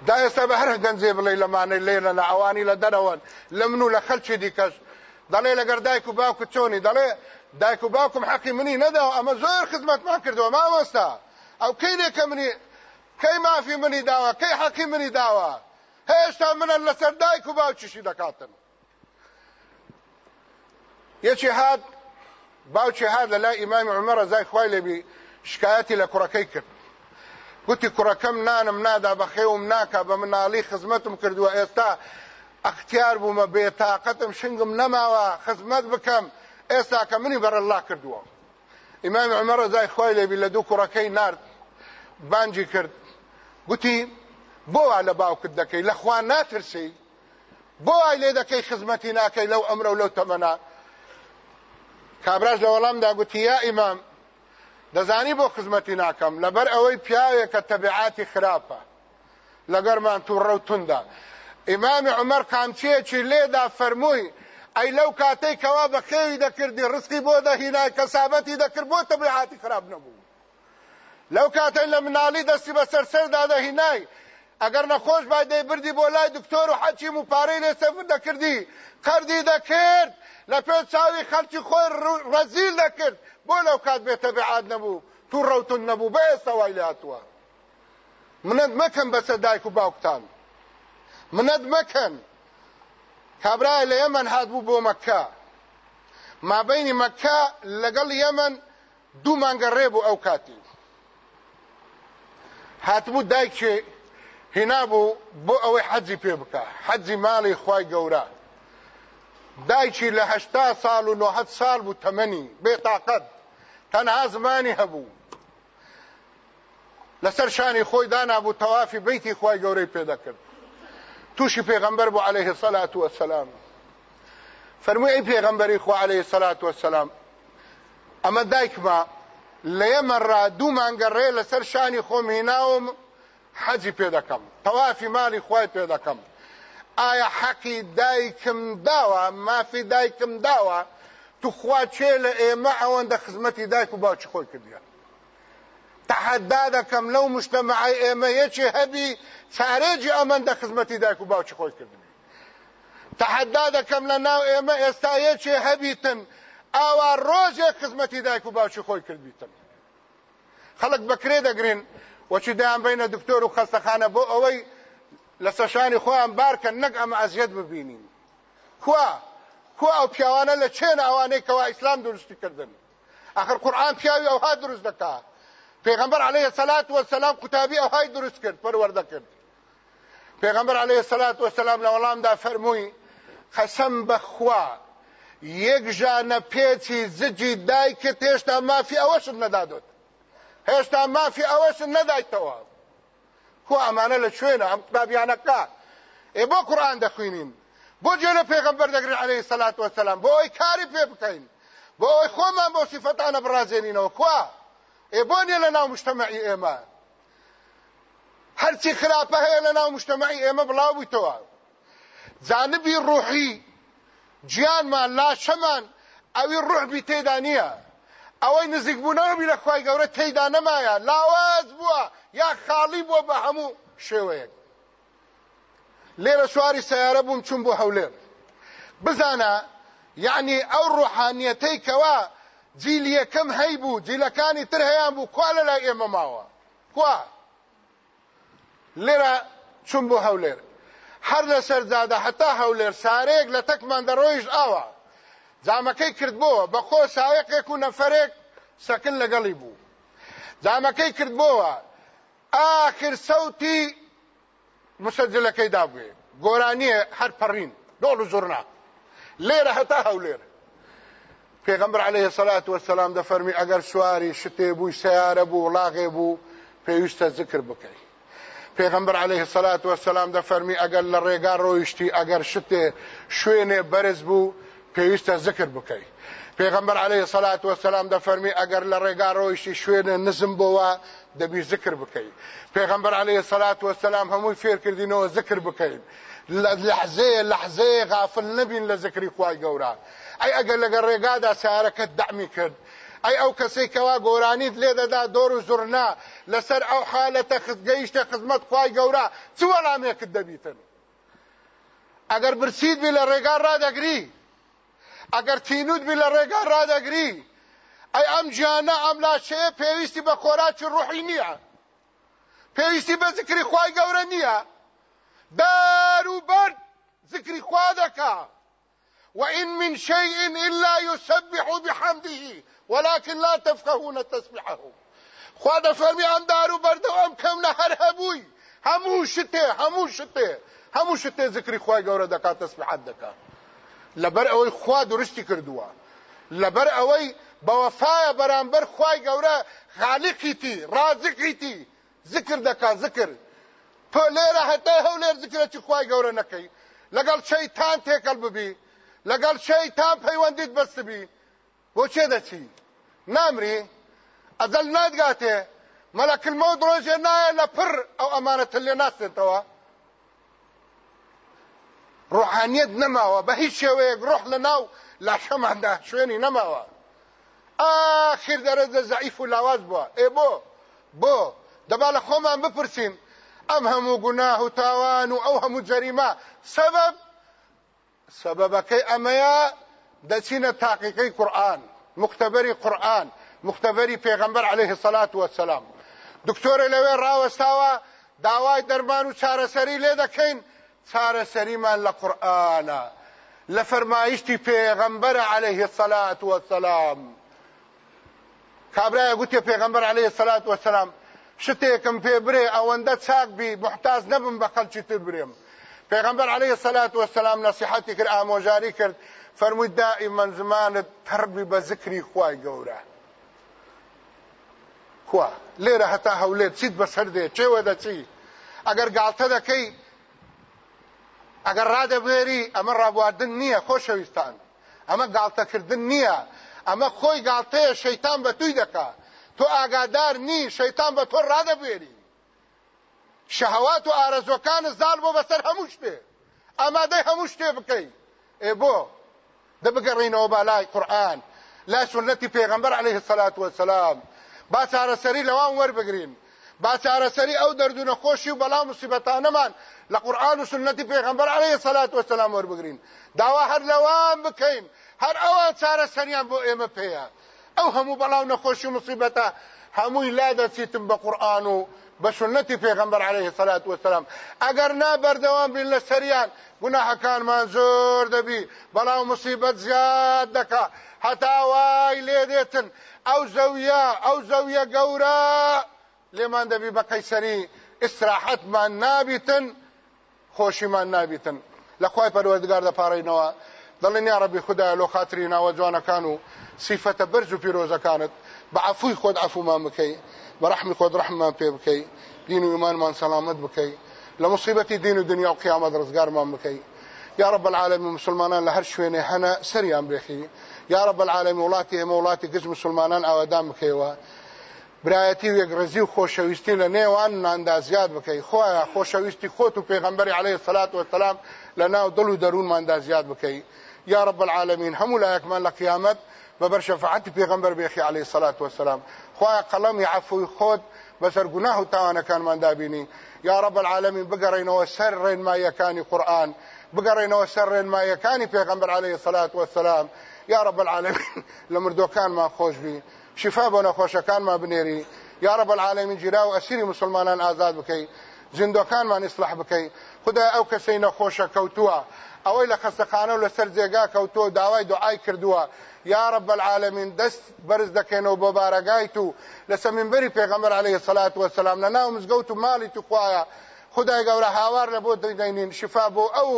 دا ئێستا بە هەر گەنجێ بڵێ لەمانەی لێرە لە ئەوانی لە دەرەوەن لە من و لە خەلکی دیکەش دەڵێ لەگەر دایک و باوکو چۆنی دەڵێ دایک و باوکم حەقی منی نەدا ئەمە زۆر خزمەتمان کردەوە مامۆستا ئەو کەیلێکە منی کەی مافی منی داوە کەی حەقی منی داوە هێشتا منە لەسەر دایک و باوکیشی دەکاتن یەکی هات باوکی هات لە امام عمر عمەرە زای خوای لێبی شکایەتی لە کرد گوتی کوڕەکەم نانم نادا بە خێوم ناکا بە مناڵی خزمەتم کردووە ئێستا ئەختیار بوومە بێتاقەتم شنگم نەماوە خزمەت بکەم ئێستا کە منی بەرەلا کردووە ئیمام عمەرە زای خۆی لێبی لە دوو کوڕەکەی نرد بانجی کرد گوتی بۆوا لە باوکت دەکەی لە خوا ناترسی بۆ وای لێ دەکەی خزمەتی ناکەی لەو ئەمرە و کابراش لە وەڵامدا گوتی یا ئیمام دەزانی بۆ خزمەتی ناکەم لەبەر ئەوەی پیاوێک کە تەبیعاتی خراپە لەگەرمان تووڕە و توندا ئیمامی عمەر قامچەیەکی لێدا فەرمووی ئەی لەو کاتەی کەوا بە خێوی دەکردی ڕسکی بۆ دەهینای کەسابەتی دەکرد بۆ تەبیعاتی خراپ نەبوو لەو کاتەی لە مناڵی دەستی بەسەر سەردا دەهینای ئەگەر نەخۆش بای دەی بردی بۆ لای دکتۆر و حەچیم و پارەی لێسەفر دەکردی قەردی دەکرد لە پێ چاوی خەلکی خۆی ڕەزیل دەکرد بۆ لەو کات بێتە بێعاد نەبوو تو ڕەوتون نەبوو بە ئێستاوای لە هاتووە منەت مەکەن بەسەر دایک و باوکتان منەت مەکەن کابرای لە یەمەن هاتبوو بۆ مەکە مابینی مەکە لەگەڵ یەمەن دوو مانگە ڕێبوو ئەو کاتی هاتبوو دایکێ هێنابوو بۆ ئەوەی حەجی پێ بکە حەجی ماڵی خی گەورە دایکی لە هەشتا ساڵ و نهت ساڵ بوو تەمەنی بێتاقەت تەنها زمانی هەبوو لەسەر شانی خۆی دانابوو تەوافی بیتی خی گەورەی پێدەکرد تووشی پێغەمبەر بۆ عليه سەلات وسلام فەرمووی ئەی پێغەمبەری خو عليه سەلات وسلام ئەمە دایکمە لە یەمەڕا دوو مانگەڕێ لەسەر شانی خۆم هێناوم حەجی پێ دەکەم تەوافی مالی خی پێ دەکەم ئایا حەقی دایکم داوە مافی دایکم داوە توخوا چێ لە ئێمە ئەوەندە خزمەتی دایک و باچ خۆی کردیان تەحەدا دەکەم لەو مشتەمەعی ئێمە یەکێ هەبی چارێجی ئەمەندە خزمەتی دایک و باوچی خۆی کردنی تەحەدا دەکەم لە ناو ئێمە ئێستا یەکێ هەبیتن ئاوا ڕۆژێک خزمەتی دایک و باوچی خۆی کردبیتن خەڵک بەکرێ دەگرین وەچدایان بینە دکتۆر و خەستەخانە بۆ ئەوەی لە سەشانی خۆیان بارکەن نەک ئەمە ئەزیەت ببینین خوا خوا ئەو پیاوانە لە چێن ئەوانەی کەوا ئیسلام درستی کردن ئەخر قورآن پیاوی ئەوها دروست دەکا پێغەمبەر عەلەیە سەلات وەسەلام قوتابی ئەوهای دروست کرد پەروەردە کرد پێغەمبەر عەلەیە سەلات وەسەلام لە وەڵامدا فەرمووی خەسەم بەخوا یەک ژانە پێچی زجی دایکت هێشتا مافی ئەوەشت نەدادۆت هێشتا مافی ئەوەسن نەدایتەوە خۆ ئەمانە لە شوێنە ئەم قوتابیانەکە ئێ بۆ قورآن دەخوێنین بۆ جێ لە پێغەمبەر دەگرن عەلەیهی سەلات وەسەلام بۆ ئەوی کاری پێ بکەین بۆ ئەوی خۆمان بۆ سیفەتانە بڕازێنینەوە خوا ئێ بۆ نیە لە ناو مشتەمەعی ئێمە هەرچی خراپە هەیە لە ناو مشتەمەعی ئێمە بڵاو بوویتەوە جانبی ڕوحی گیانمان لاشەمان ئەوی ڕوح بی تێدا نییە ئەوەی نزیکبوونەوەبی لە خی گەورە تێیدا نەمایە لاواز بووە یا خاڵی بووە بە هەموو شێوەیەک لێرە سواری سیارە بووم چون بۆ هەولێر بزانە یعنی ئەو ڕوحانیەتەی کەوا جیل یەکەم هەی بوو جیلەکانی تر هەیان بوو کوا لە لای ئێمە ماوە کوا لێرە چون بۆ هەولێر هەر لە سەرزادە هەتا هەولێر سارەیەک لە تەکمان دەڕۆیش ئاوە جامەکەی کردبووە بە خۆ سایقێک و نەفرێک سەکن لەگەڵی بوو جامەکەی کردبووە ئاخر سەوتی مسەجلەکەی دابێ گۆرانیە هەر پەڕین دۆڵ و زۆرنا لێرە هەتا هەولێرە پێغمبر عليه سەلات وەسەسلام دەفەرمی ئەگەر سواری شتێ بووی سیارە بوو وڵاغێ بوو پێویستە ذکر بکەی پێغمبر عليه سەلات وەسەسلام دەفەرمی ئەگەر لە ڕێگا ڕۆیشتی ئەگەر شتێ شوێنێ بەرز بوو پیوست بكي بکی پیغمبر علیه الصلاة والسلام دا فرمی اگر لرگاروشی شوین نزم بوا دبی ذکر بکی پیغمبر علیه الصلاة والسلام هم هموی فیر کردینو ذکر بكي لحظه لحظه غافل نبین لذکری خواه گورا ای اگر لگر رگا دا سارکت دعمی کرد ای او کسی کوا گورانید لیده دا دور و زرنا لسر او حالت خزگیشت خزمت خواه جورا چو علامه کد دبیتن اگر برسید بی لرگا را دگری ئەگەر تینوت بی ام جانا ام لا شه پیوستی با لاشەیە چو روحی نیا پیوستی با ذکری خواه گوره نیا بارو بر ذکری خواه دکا و وإن من شيء إلا يسبح بحمده ولكن لا تفقهون تسبحه خواد فرمی أم دارو بردو أم کم نهر هبوی همو شته همو شته همو شته ذكري خواهي قورة دكا تسبحات دکا لەبەر ئەوەی خوا درشتی کردووە لەبەر ئەوەی بەوەفاە بەرامبەر خوای گەورە خاالقیتی ڕازقیتی ذکر دەکا ذکر پۆ لێرە هەتا هەو لێر ذکرەی خوای گەورە نەکەی لەگەڵ شەیتان تێکەڵ ببی لەگەڵ شەیتان پەیوەندیت بەستبی بۆ چێ دەچی نامری ئەزەل نادگاتێ مەلەکلمە و درۆژێ نایە لە پڕ ئەو ئەمانەتە لێ ناستێتەوە ڕوحانیت نەماوە بە هیچ شێوەیەک ڕۆح لە ناو لاشەماندا شوێنی نەماوە ئاخر دەرەدە زعیف و لاواز بووە ئێ بۆ بۆ دەبا لە خۆمان بپرسین ئەم هەموو گوناه و تاوان و ئەو هەموو جەریما سەبەب سەبەبەکەی ئەمەیە دەچینە تاقیقەی قورآن مختبەری قورآن مختبەری پێغەمبەر عليه سەلات وەسەلام دکتۆرە لەوێ ڕاوەستاوە داوای دەرمان و چارەسەری لێ دەکەین سارة سریمان لقرآن في پیغمبر عليه الصلاة والسلام يا في پیغمبر عليه الصلاة والسلام شتيكم في بري او اندت ساق بي محتاز نبن بقل خەلکی بريم برێم عليه الصلاة والسلام نصيحتي کرد ئامۆژاری کرد دائما زمان تربي تەربی بە ذکری خوای گەورە خوا لێرە سيد هەولێت چیت چه ودا چه اگر ئەگەر دا كي ئەگەر ڕادەبێری ئەمە ڕابواردن نییە خۆشەویستان ئەمە گاڵتەکردن نییە ئەمە خۆی گاڵتەیە شەیتان بە توی دەکا تۆ ئاگادار نی شەیتان بە تۆ ڕادەبێری شەهەوات و ئارەزۆکان زال بۆ بەسەر هەموو شتێ ئامادەی هەموو شتێ بکەیت ئێ بۆ دەبگەڕینەوە بالای قورآن لا سنەتی پێغەمبەر عليه الصلاة والسلام با چارەسەری لەوان وەربگرین با چارەسەری ئەو دەردو نەخۆشی و بەلا مسیبەتانەمان لە قورآن و سنەتی پێغەمبەر عەلەیهی سەلات وەسەلام وەربگرین داوا هەر لەوان بکەین هەر ئەوان چارەسەریان بۆ ئێمە پێیە ئەو هەموو بەڵاو نەخۆشی و مسیبەتە هەمووی لا دەچیتم بە قورآن و بە سنەتی پێغەمبەر عەلەیهی سەلات وەسەلام ئەگەر نابەردەوام بین لە سەریان گوناهەکانمان زۆر دەبی بەڵاو مسیبەت زیاد دەکا هەتا وای لێ دێتن ئەو زەویە ئەو زەویە گەورە لێمان دەبی بە قەیسەری نابتن نابیتن خۆشیمان نابتن لەخوای پەروەردگار دەپارڕینەوە دەڵێن یا ڕەبی خدای لۆ خدا لو جوانەکان و سیفەتە بەرز و پیرۆزەکانت بە عفوی خۆت عفومان بکەی بە ڕەحمی خۆت ڕەحممان پێ بكي دین و ئیمانمان سەلامەت بکەی لە مصیبەتی دین و دنیا و قیامەت ڕزگارمان مكي يا رب العالمين مسلمانان لهر هەر حنا سريان سەریان يا رب العالمين ولاتي مولاتي وڵاتی گەز او ئاوادان برایەتی وێگرزی و خۆشەویستی لە نێوان ئەندازیات بکەی خۆیان خۆشەویستی خۆت و پێغمبەری عليه سلات وتەلام لە ناو دڵ و درون ماندازیاد بکی یا رب العالمین لا لایەکمان لە قیامەت شفاعت پیغمبر بیخی علیه عليه و وسلام خۆیان قلم عەفوی خود بسر گناه و تاوانەکانمان ماندابینی یا رب العالمین قرآن سەر و قورآن ما یکانی پیغمبر علیه عليه و وسلام یا رب العالمین [LAUGHS] ما خوش بی. شفا بۆ نەخۆشەکانمان بنێری یارە بەعاالەمین جیرا و ئەسیری مسلمانان ئازاد بکەیت زیندۆکانمان ئیسلاح بکەیت خدای ئەو کەسەی نەخۆشە کەوتووە ئەوەی لە خەستەخانە و لەسەر جێگا کەوتۆ داوای دوعای کردووە یارە بەعاالەمین دەست بەرز دەکەینەوە بۆ بارەگایت و لە سەمینبەری پێغەمەر عليه سلات وسلام لە ناو مزگەوت و ماڵی تو خوایە خدای گەورە هاوار لە بۆ دەینین شفا بۆ ئەو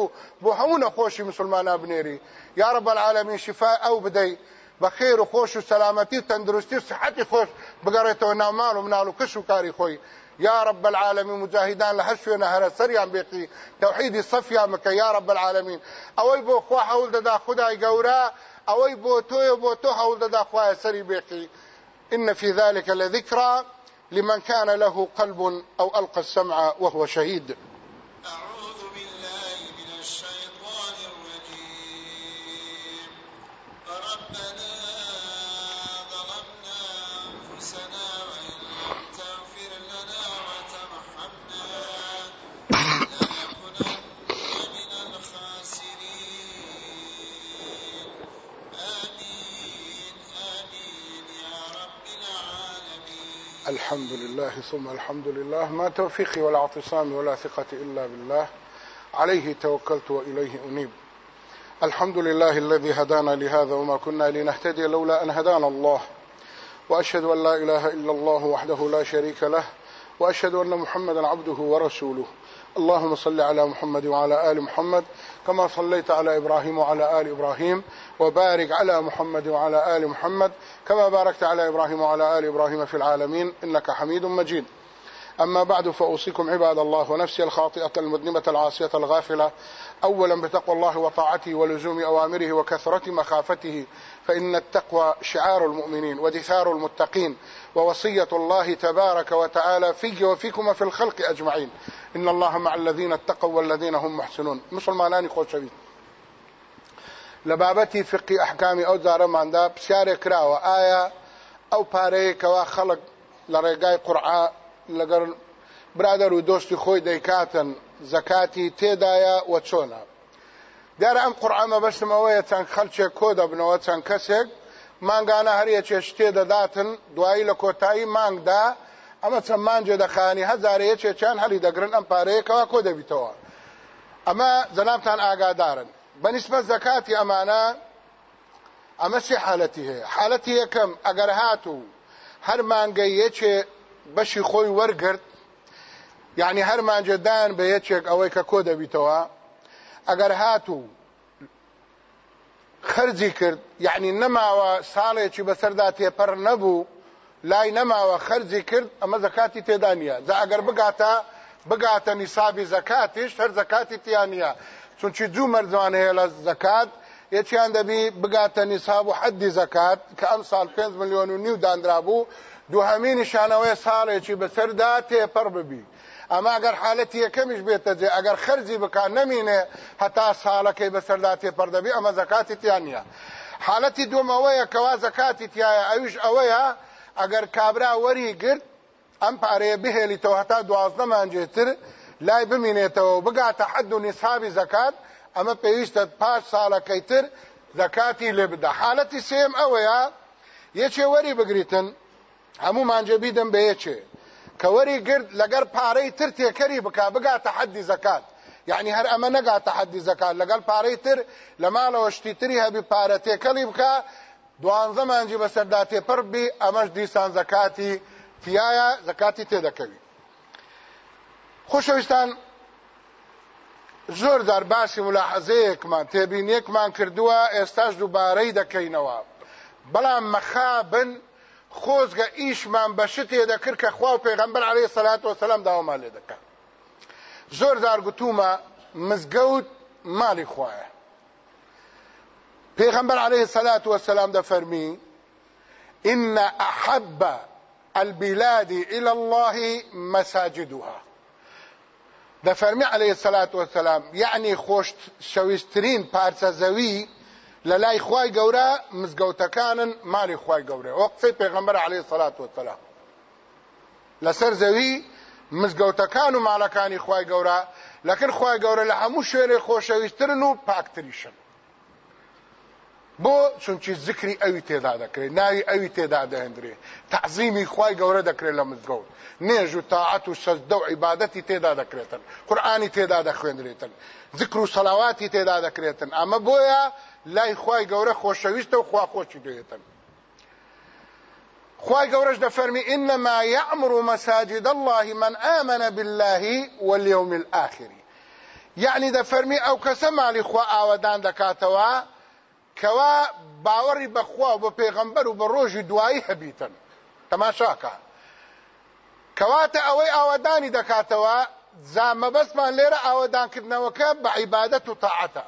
بۆ هەموو نەخۆشی مسلمانە بنێری یارە بەعاالەمین شفا ئەو بدەیت بخير و خوش و سەلامەتی و تەندروستی و سحەتی خوش بگەڕێتەوە ناومان و و کەش کاری خۆی يا رب العالمين مجاهدان لحشو نهر سريع بيقي توحيدي صفيا مك يا رب العالمين اوي بو خو حول ددا خداي گورا اوي بو تو بو تو حول ددا خو سري بيقي ان في ذلك لذكرى لمن كان له قلب او القى السمع وهو شهيد الحمد لله ثم الحمد لله ما توفيقي ولا اعتصامي ولا ثقة إلا بالله عليه توكلت وإليه أنيب الحمد لله الذي هدانا لهذا وما كنا لنهتدي لولا أن هدانا الله وأشهد أن لا إله إلا الله وحده لا شريك له وأشهد أن محمدا عبده ورسوله اللهم صل على محمد وعلى آل محمد كما صليت على إبراهيم وعلى آل إبراهيم وبارك على محمد وعلى آل محمد كما باركت على إبراهيم وعلى آل إبراهيم في العالمين إنك حميد مجيد أما بعد فأوصيكم عباد الله ونفسي الخاطئة المذنبة العاصية الغافلة أولا بتقوى الله وطاعته ولزوم أوامره وكثرة مخافته فإن التقوى شعار المؤمنين ودثار المتقين ووصية الله تبارك وتعالى في وفيكم وفي الخلق أجمعين إن الله مع الذين اتقوا والذين هم محسنون مسلمانان خۆش شوید لبابتي فقه أحكامي أو ئەو جارەماندا پرسیارێک کراوە ئایا آية أو باريك وخلق ڕێگای قورعە لەگەر برادر و دۆشتی خۆی دەیکاتن زەکاتی تێدایە وە چۆنە دیارە ئەم قورعامە بەشم ئەوەیە چەند خەلچێک کۆ دەبنەوە چەند کەسێک مانگانە هەریە چێشتێ دەداتن دوایی لە کۆتایی مانگدا ئەمە چەند مانجێ دەخانی هەزارەیە چێچان هەلی دەگرن ئەم پارەیەکەوە کۆ دەبیتەوە ئەمە زەنابتان ئاگادارن بەنسبە زەکاتی ئەمانە ئەمە سێ حالەتی هەیە حالەتی یەکەم ئەگەر هات و هەر مانگەی یەکێ بەشی خۆی وەرگرت یعنی هەرمانجەدان بە یەکێک ئەوەی کە کۆ دەبیتەوە ئەگەر هاتوو خەرجی کرد یعنی نەماوە ساڵێکی بەسەردا تێپەر نەبوو لای نەماوە خەرجی کرد ئەمە زەکاتی تێدا نیە جا ئەگەر بگاتە بگاتە نیسابی زەکاتیش هەر زەکاتی تیانە چونچی دوو مەرجوان هەیە لە زەکات یەکیان دەبی بگاتە نیساب و حەدی زەکات کە ئەم ساڵ 5 میلیۆن و نیو دانرا بوو دوهمینی شانەوەی ساڵێکی بەسەردا تێپەر ببی. ئەما ئەگەر حالەتی یەکەمیش بێتە جێ ئەگەر خەرجی بکان نەمینێ هەتا ساڵەکەی بەسەردا تێپەردەبی ئەمە زەکاتی تیانە. حالەتی دومەوەیە کەوا زەکاتی تایە ئەوش ئەوەیە ئەگەر کابرا وەری گرت ئەم پارەیە بهێلیتەوە هەتا دوازدەمانجێتر لای بمینێتەوە بگاتە حد و نیسابی زەکات ئەمە پێویستە پاش ساڵەکەی تر زەکاتی لێ بدە حالەتی سێم ئەوەیە یەکێ وەری بگریتن هەمومان جێبیدەم بەیەکێ کەوەری گرد لەگەر پارەی تر تێکەری بک بگاتە حەدی زکات یعنی هەر ئەمە نەگاتە حەدی زکات لەگەل پارەی تر لە ماڵەوە شتیتری هەبی پارە تێکەلی بکە دوانزەمانجی بەسەردا تێپەر بی ئەمەش دیسان زکاتی تایە زکاتی تێدەکەوی خۆشەویستان زۆر دار باشی ملاحەزەیەکمان تێبینیەکمان کردووە ئێستاش دووبارەی دەکەینەوە بەڵام مەخابن خۆزگە ئیشمان بە شتێ دەکرد کە خوا و پێغەمبەر عەلەیهی سەلات وەسەلام داوامان لێ دەکات زۆر جار گوتومە مزگەوت مالی خوایە پێغەمبەر عەلەیهی سەلات وەسەلام دەفەرمی إن أحب البلاد إلى الله مساجدها ده فرمي عليه الصلاة والسلام يعني خوش شويسترين پارسا زوي لەلای خوای گەورە مزگەوتەکانن مالی خوای گەورە ئەو قسەی پێغەمبەر عەلەیهی سەلات وەسەلام لەسەر زەوی مزگەوتەکان و ماڵەکانی خوای گەورە لەکن خوای گەورە لە هەموو شوێنێ خۆشەویستترن و پاکتریشن بۆ چونکی ذکری ئەوی تێدا دەکرێت ناوی ئەوی تێدا دەهێنرێ تعظیمی خی گەورە دەکرێت لە مزگەوت نێژ و تاعات و سەزدە و عیبادەتی تێدا دەکرێتن قورآانی تێدا دەخوێنرێتن ذکر و سەلاواتی تێدا دەکرێتن ئەمە بۆیە لای خی گەورە خۆشەویستە و خواخۆشی دێتن خی گەورەش دەفەرمی إنما يعمر مساجد الله من آمن بالله واليوم الآخر يعني دەفەرمی ئەو کەسە مالی خوا ئاوەدان دەکاتەوە کەوا باوەڕی بەخوا بۆ پێغەمبەر و بە ڕۆژی دوایی هەبیتن تەماشاکە کەواتە ئەوەی ئاوادانی دەکاتەوە زامەبەستمان لێرە ئاوادانکردنەوەکە بە عیبادەت و تاعەتە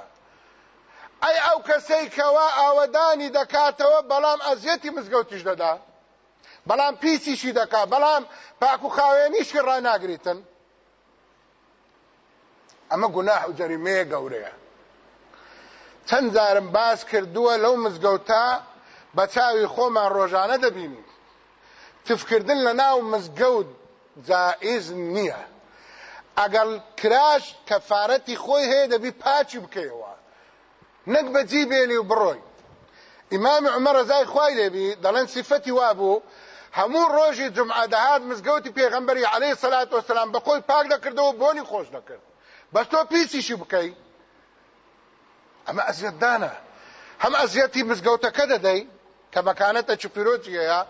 ئەی ئەو کەسەی کەوا ئاوادانی دەکاتەوە بەڵام ئەزیەتی مزگەوتیش دەدا بەڵام پیسیشی دەکا بەڵام پاک و خاوێنیشی ڕناگریتن ئەمە گوناح و جەریمەیە گەورەیە چەند جارم باس کردووە لەو مزگەوتا بە چاوی خۆمان ڕۆژانە دەبینین تفکردن لە ناو مزگەوت جائز نییە ئەگەر کراش کەفاەتی خۆی هەیە دەبی پاچی بکەیەوە نەک بەجی بێنی و بڕۆی ئیمامی عمە ڕزای خوای لێبی دەڵێن سیفەتی وابوو هەموو ڕۆژی جمعدەهات مزگەوتی پێغمبەری عليه سەلات وسلام بە خۆی پاک دەکردەوە بۆنی خۆش دەکرد بەستۆ پیسیشی بکەی ئەمە ئەزیەتدانە هەم ئەزیەتی مزگەوتەکە دەدەی کە مەکانەتە چ پیرۆجیەیە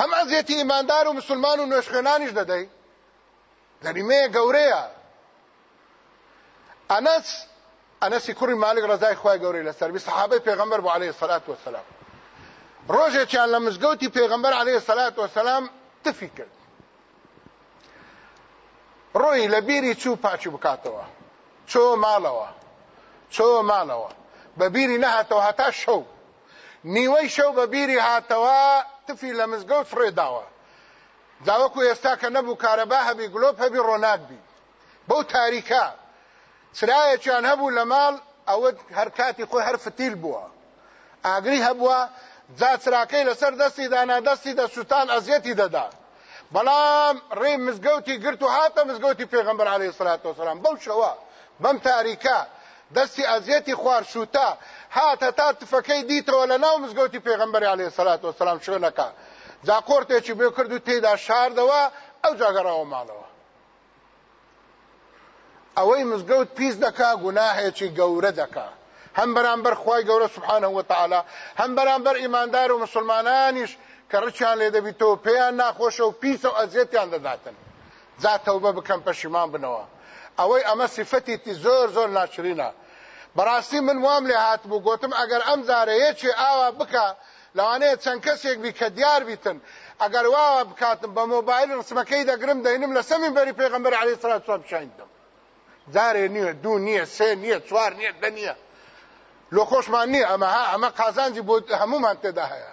هەم ئەزیەتی ئیماندار و مسلمان و نوێشخێنانیش دەدەی دەریمەیە گەورەیە ئەنەس ئەنەسی کوڕی مالک ڕزای خی گەوری لە سەروی سەحابی پێغمبەر بۆ عليه سەلات وسلام ڕۆژێکیان لە مزگەوتی پێغمبەر عليه سەلات وسلام تفی کرد ڕۆی لە بیری چوو پاچی بکاتەوە چۆ ماڵەوە چۆ ماڵەوە بەبیری نەهاتەوە هەتا شەو نیوەی شەو بەبیری هاتەوە تفی لە مزگەوت فرێداوە داوەکو ئێستا کە نەبوو کارەبا هەبی گلۆپ هەبی ڕۆناکبی بەو تاریکە سرایەکیان هەبوو لە ماڵ ئەوە هەر کاتی خۆی هەر فتیل بووە ئاگری هەبووە جاچراکەی لەسەر دەستی دانادەستی دەسووتان ئەزیەتی دەدا بەڵام ڕێ مزگەوتی گرت و هاتە مزگەوتی پێغمبەر عەلەیهی سڵات وسلام بەو شەوە بەم تاریکە دەستی ئەزیەتی خوارشووتە هاتە تا تفەکەی دیتەوە لە ناو مزگەوتی پێغمبەر عەلەیهی سەلات وەسەلام شوێنەکە جا قۆرتێکی بێ کرد و تێیدا شاردەوە ئەو جاگەڕەوە ماڵەوە ئەوەی مزگەوت پیس دەکا گوناهێکی گەورە دەکا هەم بەرامبەر خوای گەورە سبحانه وتعالی هەم بەرامبەر ئیماندار و مسلمانانیش کە ڕچیان لێ دەبیتەوە پێیان ناخۆشە و پیسە و ئەزیێتیان دەداتن جا تەوبە بکەم پەشیمان بنەوە ئەوەی ئەمە سیفەتێتی زۆر زۆر ناچرینە بەڕاستی من وام لێ هاتبوو گوتم ئەگەر ئەم جارەیەکی ئاوا بکە لەوانەیە چەند کەسێک بی کە دیار بیتن ئەگەر واوە بکاتم بە مۆبایل ڕسمەکەی دەگرم دەینم لە سەمی بەری پێغمبەر علی سرات سۆ بشاندم جارێ نییە دوو نییە سێ نییە چوار نییە دە نییە لۆ خۆشمان نییە ئەمە ها ئەمە قازانجی بۆ هەمومان تێدا هەیە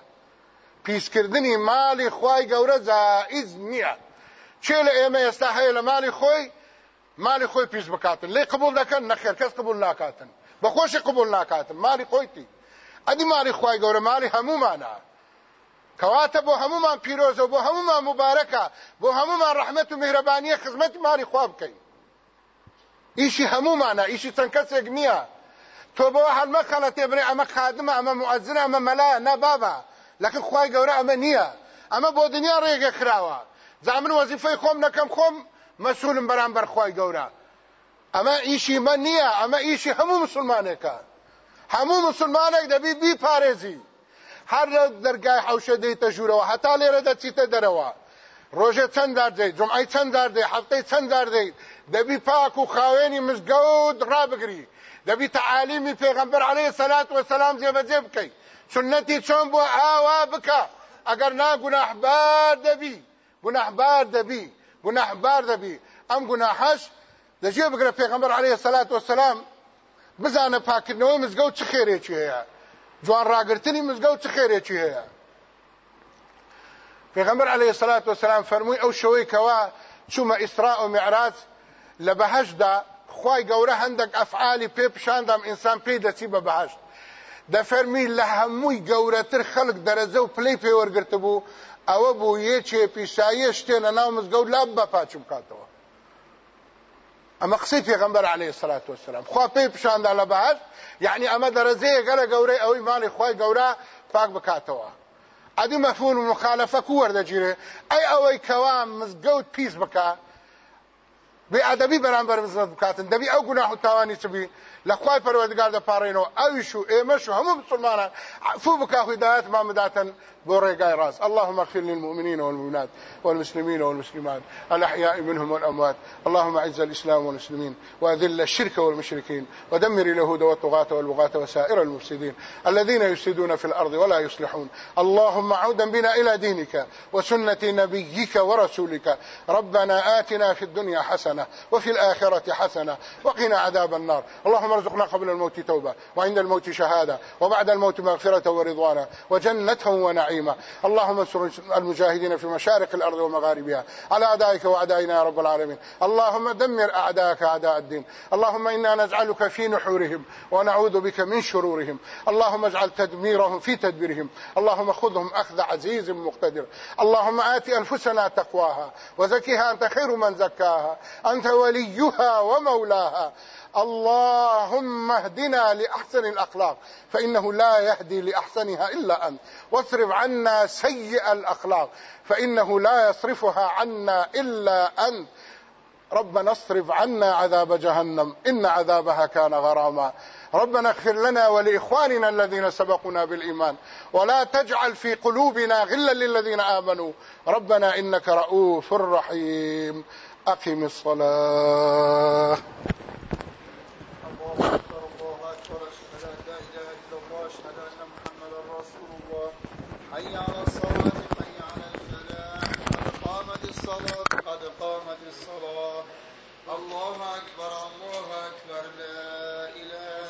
پیسکردنی ماڵی خوای گەورە جائز نییە چێ لە ئێمە ئێستا هەیە لە ماڵی خۆی مالی خۆی پیش بکاتن لێ قبول دەکەن نەخێر کەس قبول ناکاتن بەخۆشی قبول ناکاتن مالی خۆیتی ئەدی مالی خی گەورە مالی هەمومانە کەواتە بۆ هەمومان پیرۆزە بۆ هەمومان مبارەکە بۆ هەمومان ڕحمت و میهرەبانیە خزمەتی مالی خوا بکەین ئیشی هەمومانە ئیشی چەند کەسێک نییە تۆ بەوە هەلمەخەڵە تێبرێ ئەمە خادمە ئەمە موعزن ئەمە مەلایە نەبابە لەکن خی گەورە ئەمە نییە ئەمە بۆ دنیا ڕێگە کراوە زامن وەزیفەی خۆم نەکەم خۆم مەسولم بەرامبەر خی گەورە ئەمە ئیشی مە نییە ئەمە ئیشی هەموو مسلمانێکە هەموو مسلمانێک دەبی بی پارێزی هەر لە دەرگای حوشە دەیتە ژوورەوە هەتا لێرە دەچیتە دەرەوە ڕۆژێ چەند دەردەی جمعی چەند دەردەی هەفتەی چەند دەردەی دەبی پاک و خاوێنی مزگەوت ڕابگری دەبی تەعالیمی پێغەمبەر عەلەیهی سەلات وەسەلام جێبەجێ بکەیت سنەتی چۆن بۆ ئاوا بکە ئەگەر نا گوناحبار دەبی گوناحبار دەبی گناه بار دەبی ئەم گوناحش لەژێ بگره پیغمبر علیه صلاة و سەلات وسلام بزانە مزگو چه خیره خێرێکی هەیە جوان راگرتنی مزگو چه خیره خێرێکی هەیە پیغمبر علیه صلاة سەلات وسلام فەرمووی ئەو شەوەی کەوا چوومە اسراء و معراج لە بەهشدا خی گەورە هەندێک ئەفعالی پێ پیشاندام ئینسان پێی دەچی ببهش بەهشت دەفەرمی لە هەمووی گەورەتر خەڵک دەرەزە و پلەی پێوەرگرت بوو ئەوە بوو یەکێ پیساییە شتێنە ناو مزگەوت لام بەپاچ بکاتەوە ئەمە قسەی پێغمبەر عليه سلات وسلام خوا پێی پیشاندا لە بەهاش یعنی ئەمە دەرەزەیە گەرە گەورەی ئەوەی ماڵی خوای گەورە پاک بکاتەوە ئەدی مەفون مخالەفە کو وەردەگیرێ ئەی ئەوەی کەوا مزگەوت پیس بکە بێ ئەدەبی بەرامبەر مزمت بکاتن دەبی ئەو گوناح و تاوانی چبی لخوای پروردگار د أيشو او شو ایمه شو همو مسلمانان عفو ما هدایت بوري بوريقاي راس اللهم اغفر للمؤمنين والمؤمنات والمسلمين والمسلمات الأحياء منهم والأموات اللهم اعز الإسلام والمسلمين وأذل الشرك والمشركين ودمر اليهود والطغاة والبغاة وسائر المفسدين الذين يفسدون في الأرض ولا يصلحون اللهم عودا بنا إلى دينك وسنة نبيك ورسولك ربنا آتنا في الدنيا حسنة وفي الآخرة حسنة وقنا عذاب النار اللهم ارزقنا قبل الموت توبة وعند الموت شهادة وبعد الموت مغفرة ورضوانا وجنة ونعيما اللهم انصر المجاهدين في مشارق الأرض ومغاربها على أعدائك وأعدائنا يا رب العالمين اللهم دمر أعدائك أعداء الدين اللهم إنا نجعلك في نحورهم ونعوذ بك من شرورهم اللهم اجعل تدميرهم في تدبيرهم اللهم خذهم أخذ عزيز مقتدر اللهم آت أنفسنا تقواها وزكها أنت خير من زكاها أنت وليها ومولاها اللهم اهدنا لأحسن الأخلاق فإنه لا يهدي لأحسنها إلا أنت واصرف عنا سيء الأخلاق فإنه لا يصرفها عنا إلا أنت ربنا اصرف عنا عذاب جهنم إن عذابها كان غراما ربنا اغفر لنا ولإخواننا الذين سبقونا بالإيمان ولا تجعل في قلوبنا غلا للذين آمنوا ربنا إنك رؤوف رحيم أقم الصلاة الله اكبر الله اكبر لا اله الا الله اشهد ان محمدا رسول الله حي على الصلاه حي على الفلاح قد قامت الصلاه قد قامت الصلاه الله اكبر الله اكبر لا اله